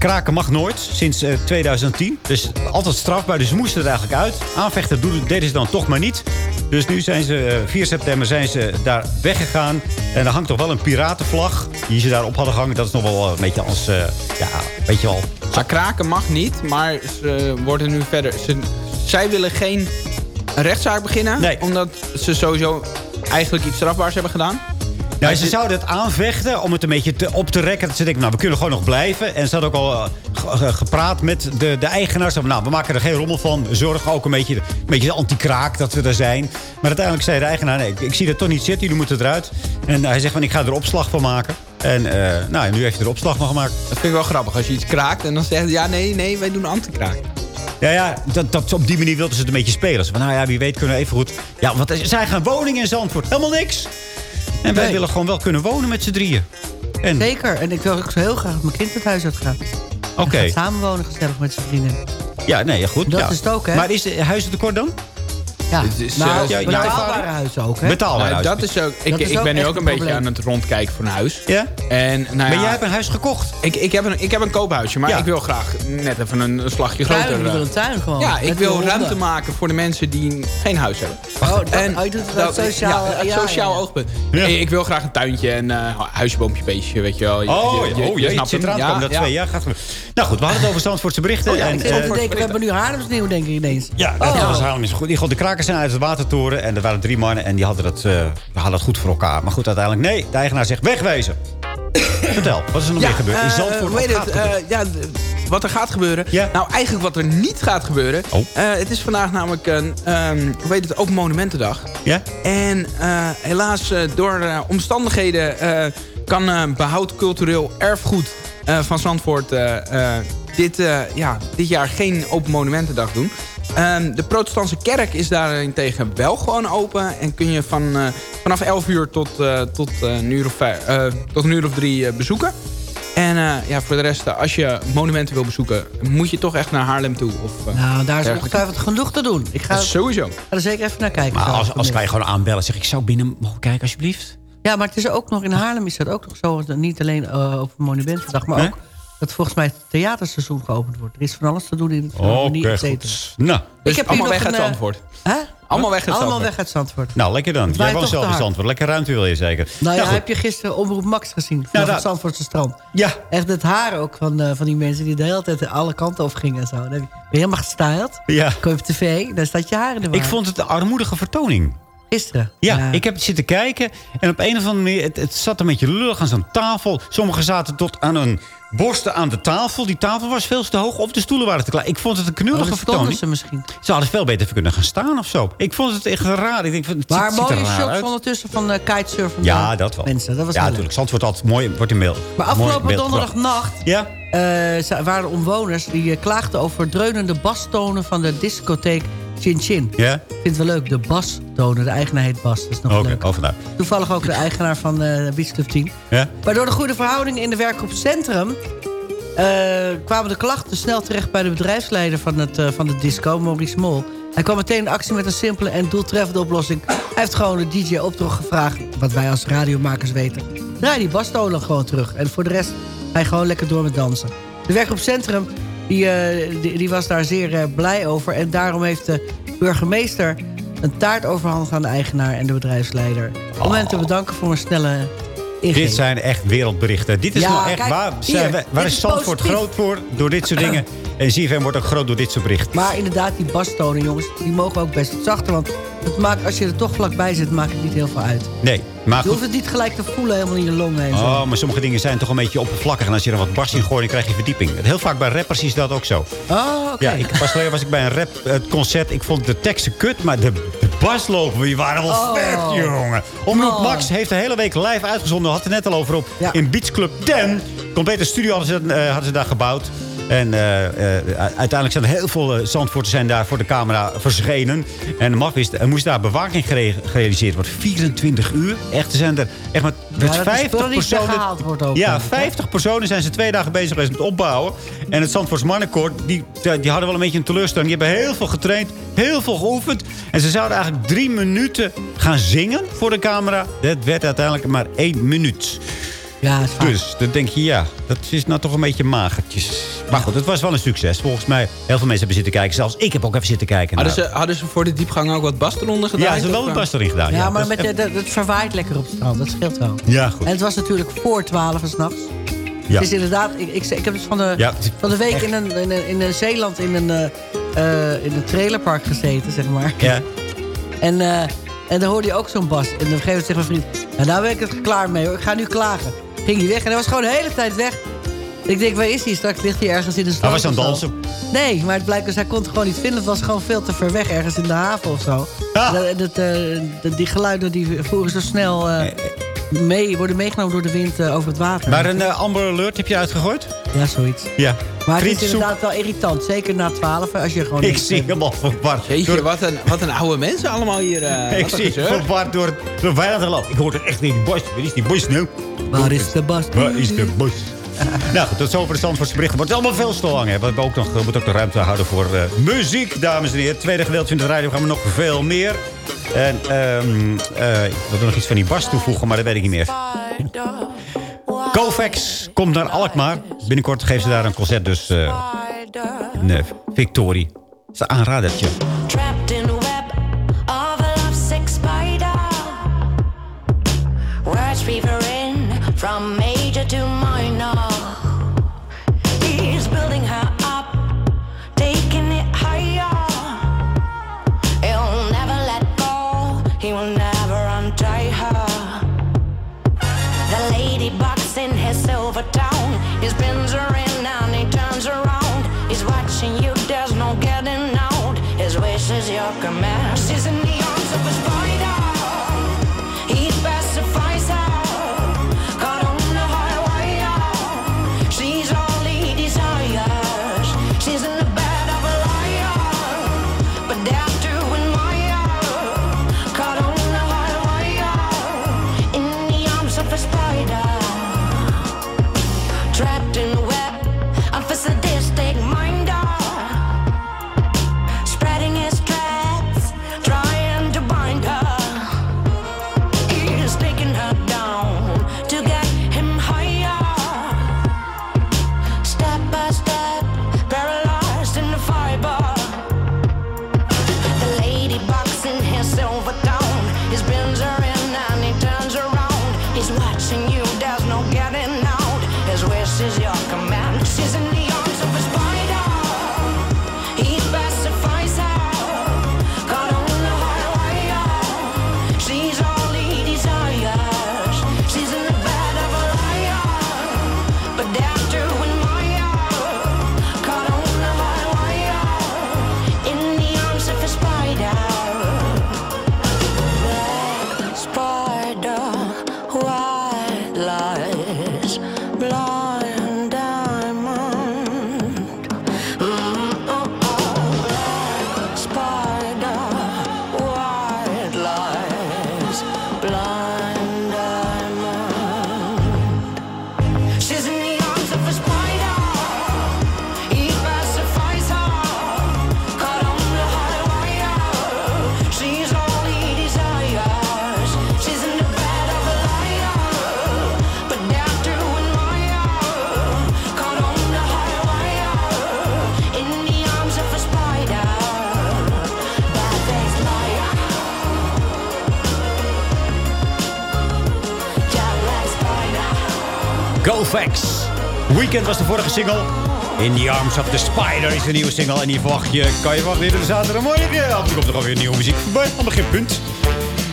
kraken mag nooit, sinds eh, 2010. Dus altijd strafbaar, dus ze moesten er eigenlijk uit. Aanvechten doen- deden ze dan toch maar niet. Dus nu zijn ze, eh, 4 september zijn ze daar weggegaan. En er hangt toch wel een piratenvlag die ze daarop hadden gehangen. Dat is nog wel eh, een beetje als, eh, ja, weet je wel... Maar kraken mag niet, maar ze worden nu verder... Ze, zij willen geen rechtszaak beginnen. Omdat ze sowieso eigenlijk iets strafbaars hebben gedaan. Ja, ze zouden het aanvechten om het een beetje te, op te rekken. Dat ze denken, nou, we kunnen gewoon nog blijven. En ze hadden ook al eh, ge- gepraat met de, de eigenaars. Van, nou, we maken er geen rommel van. Zorg ook een beetje, een beetje anti-kraak dat we er zijn. Maar uiteindelijk zei de eigenaar, nee, ik, ik zie dat toch niet zitten. Jullie moeten eruit. En hij zegt van, ik ga er opslag van maken. En eh, nou, nu heeft hij er opslag van gemaakt. Dat vind ik wel grappig. Als je iets kraakt en dan zegt ja, nee, nee, wij doen anti-kraak. Ja, ja dat, dat, op die manier wilden ze het een beetje spelen. Ze van, nou ja, wie weet kunnen we even goed... Ja, want zijn geen woningen in Zandvoort. Helemaal niks. En wij Nee. willen gewoon wel kunnen wonen met z'n drieën. En, Zeker. En ik wil ook heel graag dat mijn kind het huis uit gaat. Oké. En gaat samenwonen gezellig met zijn vrienden. Ja, nee, goed. Dat ja. is het ook, hè? Maar is de huizentekort dan? Ja, Het is, nou, eh, ja, betaalbare huizen ook, hè? Betaalbare huizen. dat is ook, ik, Dat is ik ook ben nu ook een een beetje aan het rondkijken voor een huis. Ja? En, nou Maar ja, jij hebt een huis gekocht. ik, ik, heb een, ik heb een koophuisje, maar Ja. ik wil graag net even een, een slagje groter. eh. wil een tuin gewoon. Ja, ik wil honden. ruimte maken voor de mensen die geen huis hebben. Oh, dat, oh, je doet het uit dat- sociaal, ja, sociaal ja, ja. oogpunt. Ik, ik wil graag een tuintje en eh huisje, boompje, beestje, weet je wel. Je- Oh, je- je, je- oh je jee, snapt het zit hem. eraan te komen. Dat twee jaar gaat. Nou goed, we hadden het over Zandvoortse berichten. Oh en, ik eh, we hebben nu Haarlems nieuw, denk ik ineens. ja, dat was Haarlem is goed. Die, de krakers zijn uit het watertoren. En er waren drie mannen en die hadden het, eh, hadden het goed voor elkaar. Maar goed, uiteindelijk nee. De eigenaar zegt wegwezen. [COUGHS] Vertel, wat is er nog meer gebeurd? In eh, Zandvoort, het? er Eh, ja, wat er gaat gebeuren. Nou, eigenlijk wat er niet gaat gebeuren. Oh. Eh, het is vandaag namelijk een, ehm, hoe heet het, Open Monumentendag. Ja? En eh, helaas eh, door eh, omstandigheden eh, kan eh, behoud cultureel erfgoed eh, van Zandvoort eh, eh, dit, eh, ja, dit jaar geen Open Monumentendag doen. Ehm, de protestantse kerk is daarentegen wel gewoon open. En kun je van, eh, vanaf 11 uur tot, eh, tot, eh, een, uur of vijf, eh, tot een uur of drie eh, bezoeken. En eh, ja, voor de rest, als je monumenten wil bezoeken... moet je toch echt naar Haarlem toe. Of, Nou, daar is ongetwijfeld genoeg te doen. Ik ga, Dat is sowieso. ga er zeker even naar kijken. Maar als, als wij gewoon aanbellen, zeg ik, zou binnen mogen kijken alsjeblieft? Ja, maar het is ook nog in Haarlem is dat ook nog zo. Niet alleen eh, op Monumentendag, maar Nee? ook dat volgens mij het theaterseizoen geopend wordt. Er is van alles te doen in het Oké, harmonie, et goed. Nou, Dus heb hier allemaal nog weg uit een, eh, Zandvoort. Hè? Allemaal weg uit Allemaal Zandvoort. weg uit Zandvoort. nou lekker dan. Het Jij toch zelf in. Zandvoort. Lekker ruimte wil je zeker. Nou ja, goed. heb je gisteren Omroep Max gezien? Van daar- het Zandvoortse strand. Ja. Echt het haar ook van, eh, van die mensen die de hele tijd alle kanten over gingen. En zo. Dan ben je helemaal gestyled. Ja. Kom je op tv, dan staat je haar in de war. Ik vond het een armoedige vertoning. Gisteren. Ja, ik heb zitten kijken en op een of andere manier... Het, het zat een beetje lullig aan zo'n tafel. Sommigen zaten tot aan een borsten aan de tafel. Die tafel was veel te hoog of de stoelen waren te klein. Ik vond het een Oh, knullige stonden vertoning. ze misschien. Ze hadden veel beter kunnen gaan staan of zo. Ik vond het echt raar. Ik denk, het Maar ziet, mooie shots ondertussen van uh, kitesurfen. Ja, dat wel. Mensen, dat was ja, natuurlijk. Zandvoort altijd mooi, wordt in beeld. Maar afgelopen donderdagnacht Ja? za- waren er omwoners die eh, klaagden over dreunende bastonen van de discotheek Chin Chin. Ja? Ik vind het wel leuk, de bastonen. De eigenaar heet Bas, dat is nog Oké, leuk. Toevallig ook de eigenaar van eh Beach Club 10. Ja? Maar door de goede verhoudingen in de werkgroep Centrum... eh, kwamen de klachten snel terecht bij de bedrijfsleider van, het, eh, van de disco, Maurice Mol. Hij kwam meteen in actie met een simpele en doeltreffende oplossing. Hij heeft gewoon de DJ opdracht gevraagd, wat wij als radiomakers weten. Draai die bastolen gewoon terug. En voor de rest je gewoon lekker door met dansen. De werkgroep Centrum die, eh, die, die was daar zeer eh, blij over. En daarom heeft de burgemeester een taart overhandigd aan de eigenaar en de bedrijfsleider. Om hen te bedanken voor een snelle ingreep. Dit zijn echt wereldberichten. Dit is Ja, nou echt kijk, waar. hier, waar is is Zandvoort positief. groot voor? Door dit soort dingen. [CLEARS THROAT] En ZFM wordt ook groot door dit soort berichten. Maar inderdaad, die bastonen, jongens, die mogen ook best zachter. Want het maakt, als je er toch vlakbij zit, maakt het niet heel veel uit. Nee, maar Je goed. hoeft het niet gelijk te voelen, helemaal in je longen en zo. Oh, maar sommige dingen zijn toch een beetje oppervlakkig. En als je er wat bars in gooit, dan krijg je verdieping. Heel vaak bij rappers is dat ook zo. Oh, oké. Ja, ik, pas geleden was ik bij een rap eh, concert. Ik vond de teksten kut, maar de, de baslopen die waren wel Oh. vet, jongen. Omroep Oh. Max heeft de hele week live uitgezonden. Had het net al over op. In Beach Club 10. Complete studio hadden ze, eh, hadden ze daar gebouwd. En eh, eh, uiteindelijk zijn er heel veel uh, Zandvoorten zijn daar voor de camera verschenen. En de maf is, er moest daar bewaking gere- gerealiseerd worden. 24 uur. Echt, zijn er echt met, die 50 spullen niet personen. weggehaald wordt ook, ja, denk ik, hè? 50 personen zijn ze twee dagen bezig geweest met opbouwen. En het Zandvoorts mannenkoor, die, die hadden wel een beetje een teleurstelling. Die hebben heel veel getraind, heel veel geoefend. En ze zouden eigenlijk drie minuten gaan zingen voor de camera. Dat werd uiteindelijk maar één minuut. Ja. Dus dan denk je, ja, dat is nou toch een beetje magertjes. Maar goed, het was wel een succes. Volgens mij, heel veel mensen hebben zitten kijken. Zelfs ik heb ook even zitten kijken. Hadden ze, hadden ze voor de diepgang ook wat bas eronder gedaan? Ja, ze hebben wel wat bas erin gedaan. Ja, Ja, maar dat met de- het verwaait lekker op het strand. Dat scheelt wel. Ja, goed. En het was natuurlijk voor 12 s'nachts. Ja. Het is inderdaad... Ik, ik, ik heb dus van de, Ja, het is van de week echt- in, een, in, een, in een Zeeland in een, eh, eh, in een trailerpark gezeten, zeg maar. Ja. [LAUGHS] En, eh, en dan hoorde je ook zo'n bas. En op een gegeven moment zegt mijn vriend... Nou, nou ben ik er klaar mee hoor. Ik ga nu klagen. Ging hij weg en hij was gewoon de hele tijd weg. Ik denk, waar is hij? Straks ligt hij ergens in de Hij was aan het dansen. Nee, maar het blijkt dus, hij kon het gewoon niet vinden. Het was gewoon veel te ver weg, ergens in de haven of zo. Dat, dat, eh, dat- die geluiden die voeren zo snel eh, mee, worden meegenomen door de wind eh, over het water. Maar een eh, Amber Alert heb je uitgegooid? Ja, zoiets. Ja. Maar het is Friet, inderdaad wel irritant. Zeker na 12, als je gewoon... Ik niks zie hem al verward. Jeetje, wat een, wat een oude mensen allemaal hier. eh, ik zie hem verward door het geloof. Ik hoor het echt niet. Die bos. Waar is die bos nu? Waar is de bas? Waar is de bos? [LAUGHS] nou goed, tot zover de Zandvoortse berichten. Het wordt allemaal veel te lang. Hè. We hebben ook nog, we moeten ook de ruimte houden voor eh, muziek, dames en heren. Tweede gedeelte van de radio gaan we nog veel meer. En ehm eh, ik wilde nog iets van die bas toevoegen, maar dat weet ik niet meer. [LAUGHS] Kovacs komt naar Alkmaar. Binnenkort geven ze daar een concert, dus eh in eh, Victorie. Dat is een aanradertje. From major to minor. Kovacs. Weekend was de vorige single. In the Arms of the Spider is de nieuwe single. En die verwacht je, kan je wachten de zaterdagmorgen. Ja, er komt er alweer nieuwe muziek voorbij. Allemaal geen punt.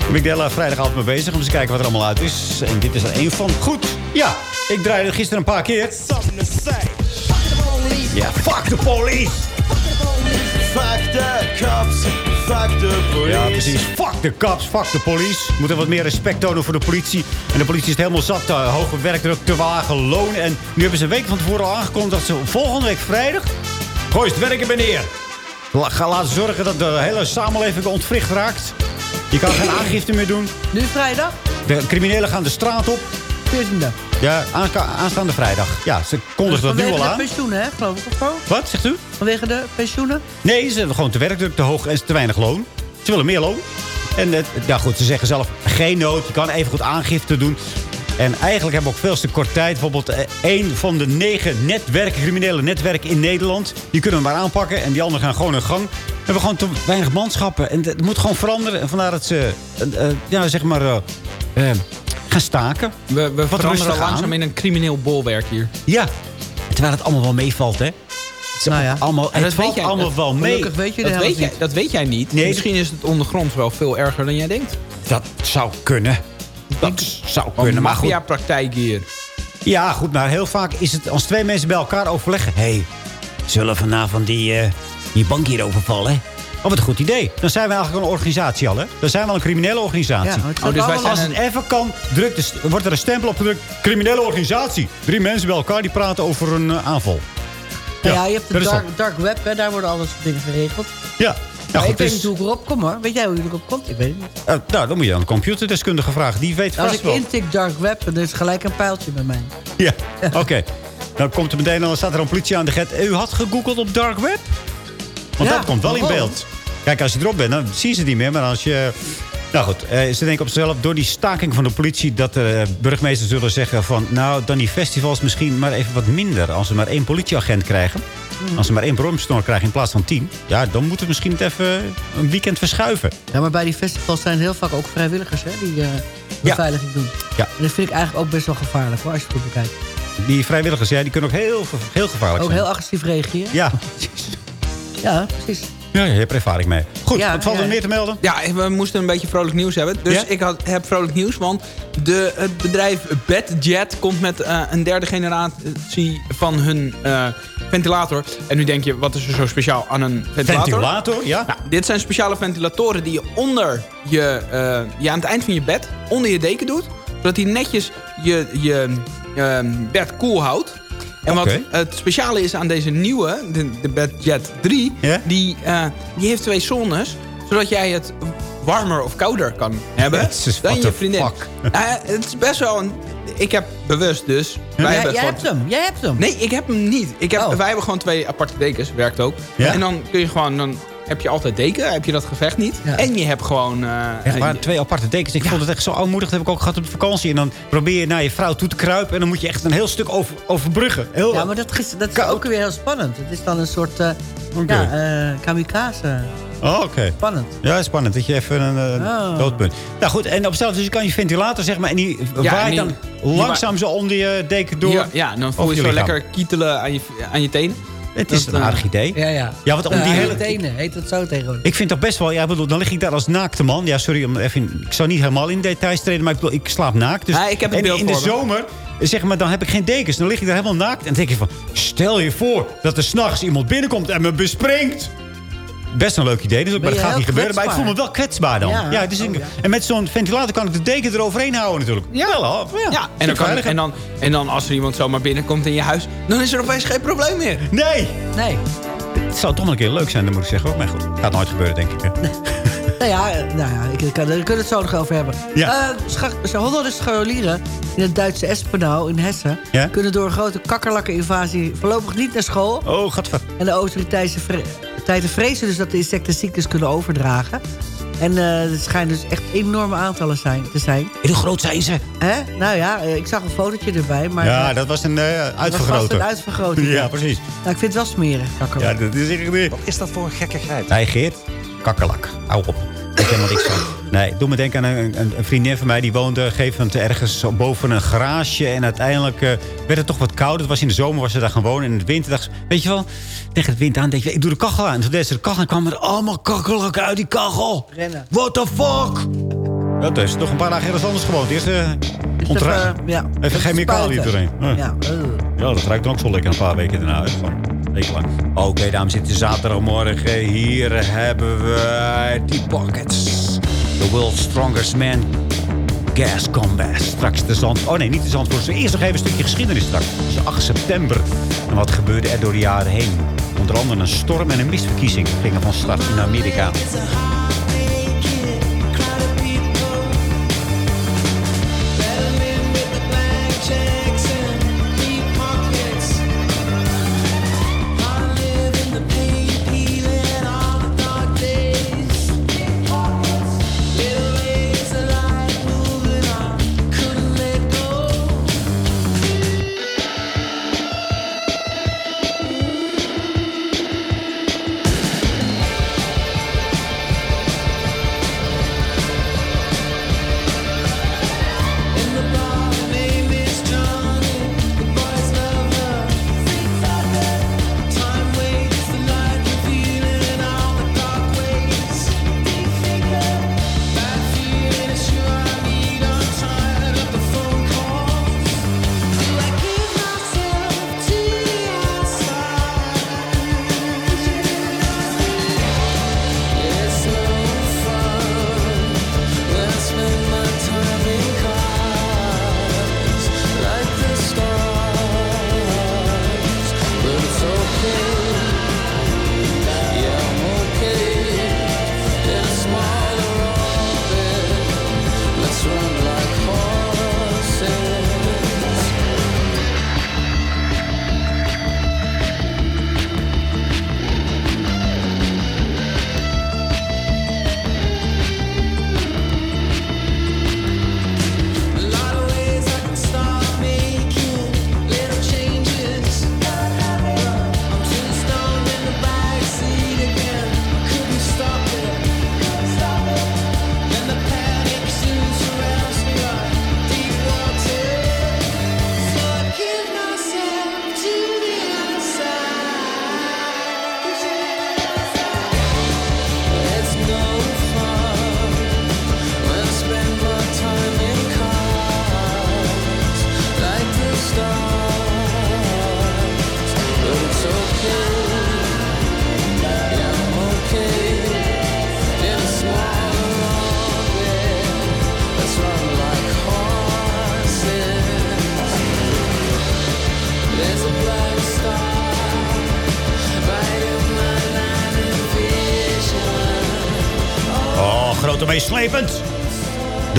Ben ik de hele vrijdagavond mee bezig om eens te kijken wat er allemaal uit is. En dit is er één van. Goed, ja. Ik draaide gisteren een paar keer. Ja, fuck the police. Fuck the cops, fuck the police. Ja, precies. Fuck de cops, fuck de police. We moeten wat meer respect tonen voor de politie. En de politie is helemaal zat. Uh, hoge werkdruk, te lage loon. En nu hebben ze een week van tevoren al aangekondigd... dat ze volgende week vrijdag... Gooi het werken beneden. La- Ga laten zorgen dat de hele samenleving ontwricht raakt. Je kan geen aangifte meer doen. Nu vrijdag? De criminelen gaan de straat op. 14e. Ja, aanstaande vrijdag. Ja, ze kondigen dat nu Vanwege al de aan. pensioenen, hè, geloof ik, of zo? Wat, zegt u? Vanwege de pensioenen? Nee, ze hebben gewoon te werkdruk te hoog en te weinig loon. Ze willen meer loon. En eh, ja, goed, ze zeggen zelf geen nood. Je kan even goed aangifte doen. En eigenlijk hebben we ook veel te kort tijd. Bijvoorbeeld eh, één van de negen netwerken, criminele netwerken in Nederland. Die kunnen we maar aanpakken. En die anderen gaan gewoon hun gang. We hebben gewoon te weinig manschappen. En het moet gewoon veranderen. En vandaar dat ze, eh, eh, ja, zeg maar, eh, eh, gaan staken. We, we veranderen aan. langzaam in een crimineel bolwerk hier. Ja, terwijl het allemaal wel meevalt, hè? Nou ja. allemaal, En het valt jij- allemaal dat- wel mee. Gelukkig weet je Dat weet, jij, niet. dat weet jij niet. Nee, Misschien is het ondergronds wel veel erger dan jij denkt. Dat zou kunnen. Dat zou kunnen, maar goed. Maffia-praktijk hier. Ja, goed, maar heel vaak is het als twee mensen bij elkaar overleggen. Hé, hey, zullen we vanavond die, eh, die bank hier overvallen? Oh, wat een goed idee. Dan zijn we eigenlijk een organisatie al, hè? Dan zijn we al een criminele organisatie. Ja, Oh, dus wij Als het even kan, drukt wordt er een stempel op gedrukt. Criminele organisatie. Drie mensen bij elkaar die praten over een eh, aanval. Ja, ja, je hebt de dark, web, hè, daar worden alles dingen geregeld. Ja. Ja, goed, ik weet dus- niet hoe ik erop kom hoor. Weet jij hoe je erop komt? Ik weet het niet. eh, nou, dan moet je aan een computerdeskundige vragen. Die weet Als vast ik wel. intik dark web, dan is gelijk een pijltje bij mij. Ja, oké. Dan komt er meteen, dan staat er een politie aan de get. U had gegoogeld op dark web? Want Ja, dat komt wel in waarom? beeld. Kijk, als je erop bent, dan zien ze het niet meer. Maar als je... Nou goed, eh, ze denken op zichzelf, door die staking van de politie... dat de burgemeesters zullen zeggen van... nou, dan die festivals misschien maar even wat minder. Als we maar één politieagent krijgen. Hmm. Als ze maar één bromstorm krijgen in plaats van tien... ja, dan moet het misschien het even een weekend verschuiven. Ja, maar bij die festivals zijn heel vaak ook vrijwilligers hè, die eh beveiliging doen. Ja. En dat vind ik eigenlijk ook best wel gevaarlijk hoor, als je het goed bekijkt. Die vrijwilligers, ja, die kunnen ook heel, heel gevaarlijk Ook zijn. heel agressief reageren. Ja. [LAUGHS] Ja, precies. ja, je hebt er ervaring mee. Goed, Ja, wat valt er ja. meer te melden? Ja, we moesten een beetje vrolijk nieuws hebben. Dus Ja? ik had, heb vrolijk nieuws, want de, het bedrijf Bedjet komt met eh, een derde generatie van hun eh, ventilator. En nu denk je, wat is er zo speciaal aan een ventilator? Ventilator, ja. Nou, dit zijn speciale ventilatoren die je onder je, eh, je aan het eind van je bed, onder je deken doet. Zodat die netjes je, je eh, bed koel houdt. En wat het speciale is aan deze nieuwe, de, de Bedjet 3, Ja? die, eh, die heeft twee zones. Zodat jij het warmer of kouder kan hebben Jezus, dan je vriendin. fuck? [LAUGHS] Eh, het is best wel een... Ik heb bewust dus... wij Jij, hebben jij gewoon- hebt hem, jij hebt hem. Nee, ik heb hem niet. Ik heb, Oh. Wij hebben gewoon twee aparte dekens, werkt ook. Ja? En dan kun je gewoon, dan heb je altijd deken, heb je dat gevecht niet. Ja. En je hebt gewoon... eh, Echt waar, twee aparte dekens. Ik vond het echt zo oudmoedig. Dat heb ik ook gehad op de vakantie. En dan probeer je naar je vrouw toe te kruipen. En dan moet je echt een heel stuk over, overbruggen. Heel, Ja, maar dat is, dat is ook weer heel spannend. Het is dan een soort eh Oké. ja, eh, kamikaze. Oh, oké. Spannend. Ja, spannend. Dat je even een Oh. doodpunt. Nou goed, en op zelf, dus je kan je ventilator zeg maar. En die Ja, waait die- dan die langzaam zo onder je deken door. Ja, ja, en dan voel je zo lichaam. lekker kietelen aan je, aan je teen. Het is Dat, een eh, aardig idee. Ja, ja. Ja, want om Ja, die hele... tenen heet het zo tegenwoordig. Ik vind dat best wel... Ja, ik bedoel, dan lig ik daar als naakte man. Ja, sorry, om even, ik zou niet helemaal in details treden. Maar ik bedoel, ik slaap naakt. Dus, Ja, ik heb en beeld in de zomer, zeg maar, dan heb ik geen dekens. Dan lig ik daar helemaal naakt. En dan denk je van... Stel je voor dat er s'nachts iemand binnenkomt en me bespringt. Best een leuk idee, dus, maar dat gaat niet gebeuren. Maar ik voel me wel kwetsbaar dan. Ja, Ja, dus oh, ik- ja. En met zo'n ventilator kan ik de deken eroverheen houden natuurlijk. Ja, wel, hoor. ja. Ja, en dan, kan, en, dan, en dan als er iemand zomaar binnenkomt in je huis... dan is er opeens geen probleem meer. Nee! Nee. Het zou toch nog een keer leuk zijn, dan moet ik zeggen. hoor. Maar goed, gaat nooit gebeuren, denk ik. hè. [LAUGHS] Nou ja, eh, nou ja ik, ik, kan- daar kunnen we het zo nog over hebben. Ja. Eh, scha- zo honderden scholieren in het Duitse Espenau in Hessen... Ja? kunnen door een grote kakkerlakkeninvasie voorlopig niet naar school. Oh, gadver. En de autoriteiten autoriteiten vrezen dus dat de insecten ziektes kunnen overdragen. En eh het schijnen dus echt enorme aantallen zijn, te zijn. Hoe groot zijn ze? Hè? Nou ja, eh, ik zag een fotootje erbij. Maar Ja, eh, dat was een eh dat was uitvergroter. een uitvergroting. Ja, precies. Nou, ik vind het wel smerig, Ja, kakkerlakken. dat is echt weer... Wat is dat voor een gekkigheid? Hij Geert, kakkerlak. Hou op. Ik heb helemaal niks van. Nee, doe me denken aan een, een, een vriendin van mij. Die woonde een gegeven moment ergens boven een garage. En uiteindelijk eh, werd het toch wat koud. Het was in de zomer, was ze daar gewoon. En in de winter dacht ze, weet je wel... Tegen het wind aan, denk je, ik doe de kachel aan. En toen deed ze de kachel en kwamen er allemaal kakkerlakken uit die kachel. Rennen. What the fuck? Ja, dat is toch een paar dagen ergens anders gewoond. Eerst eh Dus ontra- even, ja, even chemicaliën spuiten. erin. Ja. Ja, eh. Ja, dat ruikt dan ook zo lekker een paar weken daarna. hè. Oké, dames en heren, zaterdagmorgen. Hier hebben we die pockets. The world's strongest man. Gas Combat. Straks de zand... Oh nee, niet de zand. Voor eerst nog even een stukje geschiedenis straks. Het is 8 september. En wat gebeurde er door de jaren heen? Onder andere een storm en een misverkiezing gingen van start in Amerika.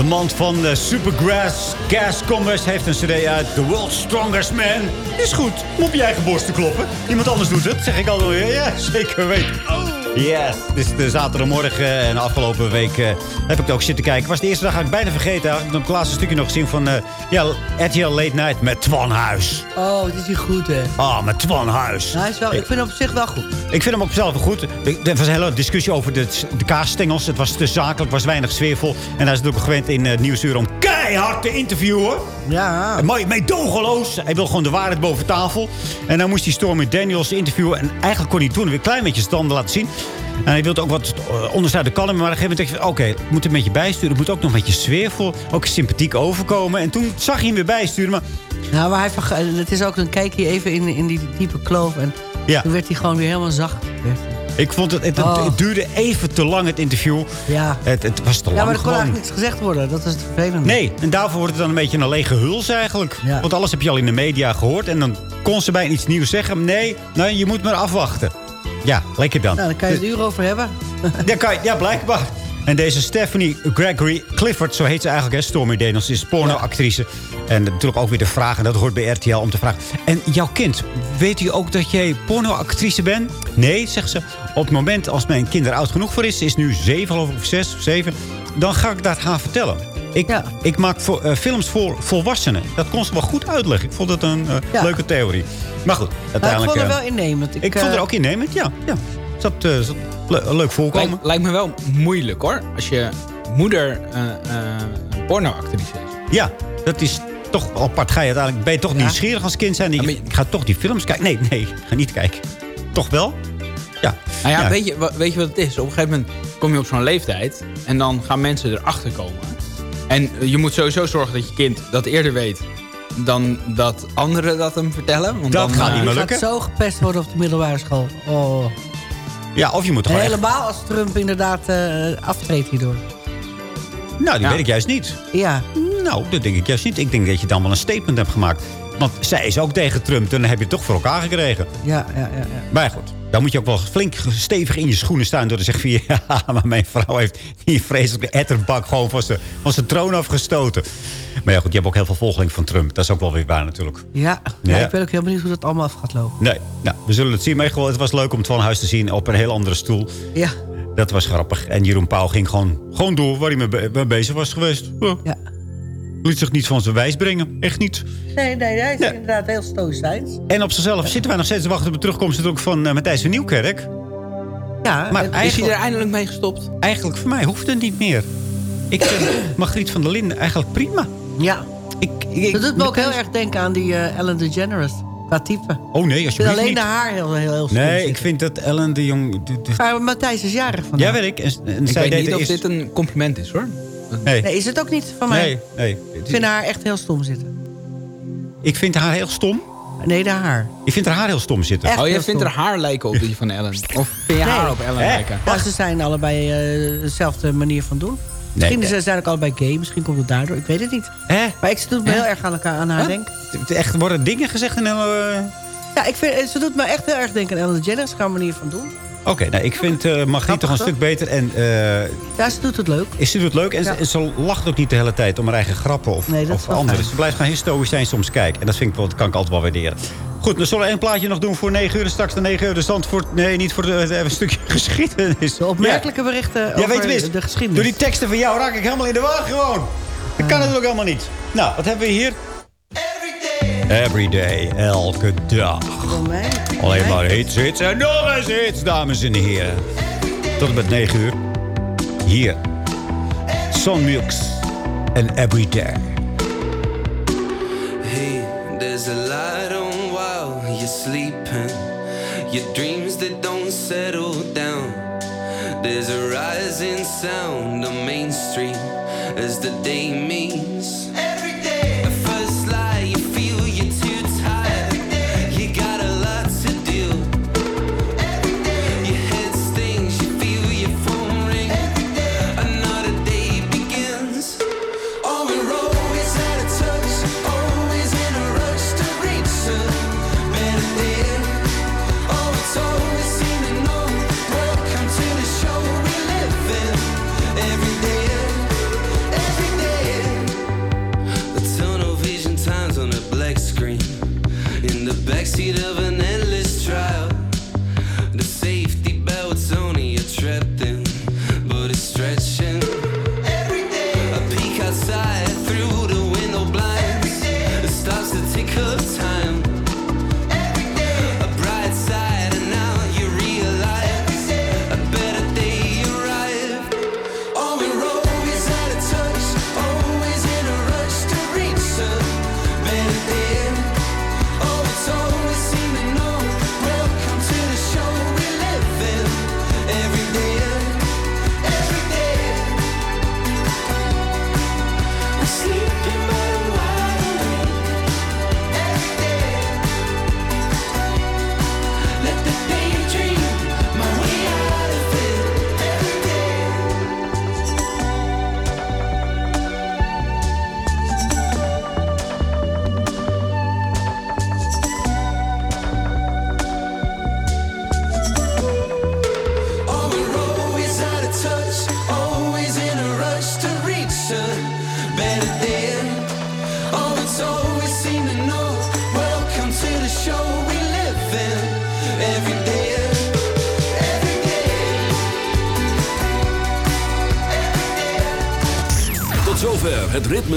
Man van eh, Supergrass Gas Commerce heeft een cd uit. The World's Strongest Man. Is goed. Om op je eigen borst te kloppen. Iemand anders doet het, zeg ik alweer. Ja, zeker weten. Yes, het is de zaterdagmorgen en de afgelopen week eh, heb ik het ook zitten kijken. was de eerste dag had ik bijna vergeten. Ik heb het laatste stukje nog gezien van uh, ja, RTL Late Night met Twan Huis. Oh, het is niet goed, hè? Ah, met Twan Huis. Nou, hij is wel, ik vind hem op zich wel goed. Ik vind hem op zichzelf wel goed. Er was een hele discussie over de, de kaasstengels. Het was te zakelijk, was weinig sfeervol. En hij is natuurlijk gewend in uh, Nieuwsuur om keihard te interviewen. Ja. Mooi, meedogenloos. Hij wil gewoon de waarheid boven tafel. En dan moest hij Stormy Daniels interviewen. En eigenlijk kon hij toen weer een klein beetje standen laten zien. En hij wilde ook wat uh, onderstaande kalmen. Maar op een gegeven moment dacht je, oké, het moet een beetje bijsturen. Het moet ook nog een beetje sfeervol, ook sympathiek overkomen. En toen zag hij hem weer bijsturen. Maar Nou, maar hij het is ook een kijkje even in, in die diepe kloof. En Ja. toen werd hij gewoon weer helemaal zacht. Werd. Ik vond het, het, Oh. het duurde even te lang, het interview. Ja. Het, het was te lang Ja, maar er kon gewoon. eigenlijk niks gezegd worden. Dat is het vervelende. Nee, en daarvoor wordt het dan een beetje een lege huls eigenlijk. Ja. Want alles heb je al in de media gehoord. En dan kon ze bij iets nieuws zeggen. Nee, nee, je moet maar afwachten. Ja, lekker dan. Nou, dan kan je het uur over hebben. [LAUGHS] Ja, kan je- ja, blijkbaar. En deze Stephanie Gregory Clifford, zo heet ze eigenlijk, hè, Stormy Daniels, is pornoactrice. En natuurlijk ook weer de vraag, en dat hoort bij RTL om te vragen. En jouw kind, weet u ook dat jij pornoactrice bent? Nee, zegt ze. Op het moment als mijn kind er oud genoeg voor is, ze is nu zeven ik, of zes of zeven, dan ga ik dat gaan vertellen. Ik, ik maak voor, eh, films voor volwassenen. Dat kon ze wel goed uitleggen. Ik vond het een eh, Ja. leuke theorie. Maar goed, Nou, ik uiteindelijk... vond hem eh, wel innemend. ik vond eh, er ook innemend, ja. ja. Zat, eh, zat le- leuk voorkomen. Lijkt, lijkt me wel moeilijk hoor. Als je moeder eh eh, een pornoactrice is. Ja, dat is toch apart. Ga je uiteindelijk, ben je toch nieuwsgierig als kind zijn? Ik ga toch die films kijken. Nee, nee, ik ga niet kijken. Toch wel? Ja. Nou ja, Ja. Weet, je, weet je wat het is? Op een gegeven moment kom je op zo'n leeftijd en dan gaan mensen erachter komen. En je moet sowieso zorgen dat je kind dat eerder weet dan dat anderen dat hem vertellen. Want Dat dan, gaat eh, niet meer Je lukken. gaat zo gepest worden op de middelbare school. Oh. Ja, of je moet gewoon echt... helemaal als Trump inderdaad eh aftreedt hierdoor. Nou, die Ja. weet ik juist niet. Ja. Nou, dat denk ik juist niet. Ik denk dat je dan wel een statement hebt gemaakt. Want zij is ook tegen Trump. Dan heb je het toch voor elkaar gekregen. Ja, ja, ja. ja. Maar goed, dan moet je ook wel flink stevig in je schoenen staan... door te zeggen. Ja, [LAUGHS] maar mijn vrouw heeft die vreselijke etterbak... gewoon van zijn, van zijn troon afgestoten. Maar ja, goed, je hebt ook heel veel volgeling van Trump. Dat is ook wel weer waar natuurlijk. Ja, Ja. Ik ben ook heel benieuwd hoe dat allemaal af gaat lopen. Nee, nou, we zullen het zien. Maar gewoon, het was leuk om het van huis te zien op een heel andere stoel. Ja. Dat was grappig. En Jeroen Pauw ging gewoon, gewoon door waar hij mee bezig was geweest. Ja. Liet zich niet van zijn wijs brengen. Echt niet. Nee, nee, hij is inderdaad heel stoïcijns. En op zichzelf zitten wij nog steeds te wachten op de terugkomst ook van eh, Matthijs van Nieuwkerk. Ja, maar is hij er eindelijk mee gestopt? eigenlijk voor mij hoeft het niet meer. Ik vind [LAUGHS] Margriet van der Linden eigenlijk prima. Ja. Ik, ik, Dat doet me ook heel erg denken aan die eh, Ellen DeGeneres. Qua type. Oh nee, Ik vind alsjeblieft alleen niet. de haar heel, heel, heel Nee, zitten. ik vind dat Ellen de Jong... de- de- Maar Matthijs is jarig vandaag. Ja, weet ik. En, en Ik zij weet deed niet of eerst- dit een compliment is hoor. Nee. Nee, is het ook niet van mij? Nee, nee. Ik vind haar echt heel stom zitten. Ik vind haar heel stom. Nee, de haar. Ik vind haar haar heel stom zitten. Echt oh, je vindt stom. haar haar lijken op die van Ellen? Of vind je haar op Ellen lijken? Ja, ze zijn allebei eh, dezelfde manier van doen. Misschien nee. ze zijn ook allebei gay. Misschien komt het daardoor. Ik weet het niet. Hè? Maar ik, ze doet me heel erg aan, elkaar, aan haar Huh? denken. Echt worden dingen gezegd en dan... eh, Ja, ik vind, ze doet me echt heel erg denken aan Ellen DeGeneres. Haar manier van doen. Oké, nou, ik vind Margriet toch een stuk beter. En eh, Ja, ze doet het leuk. is ze doet het leuk. En, ze, Ja. en ze lacht ook niet de hele tijd om haar eigen grappen of, Nee, of andere. Ze blijft gewoon historisch zijn soms kijken. En dat, vind ik wel, dat kan ik altijd wel waarderen. Goed, dan zullen we één plaatje nog doen voor 9 uur. En straks de 9 uur de stand voor... Nee, niet voor de, even een stukje [LAUGHS] geschiedenis. De opmerkelijke berichten Ja, over weet je mis, de geschiedenis. Door die teksten van jou raak ik helemaal in de war gewoon. Dat kan natuurlijk helemaal niet. Nou, wat hebben we hier? Every day, elke dag. Alleen maar hits, hits en nog eens hits, dames en heren. Tot en met 9 uur. Hier. Son Mux en Everyday. Hey, there's a light on while you're sleeping. Your dreams that don't settle down. There's a rising sound on Main Street as the day meets.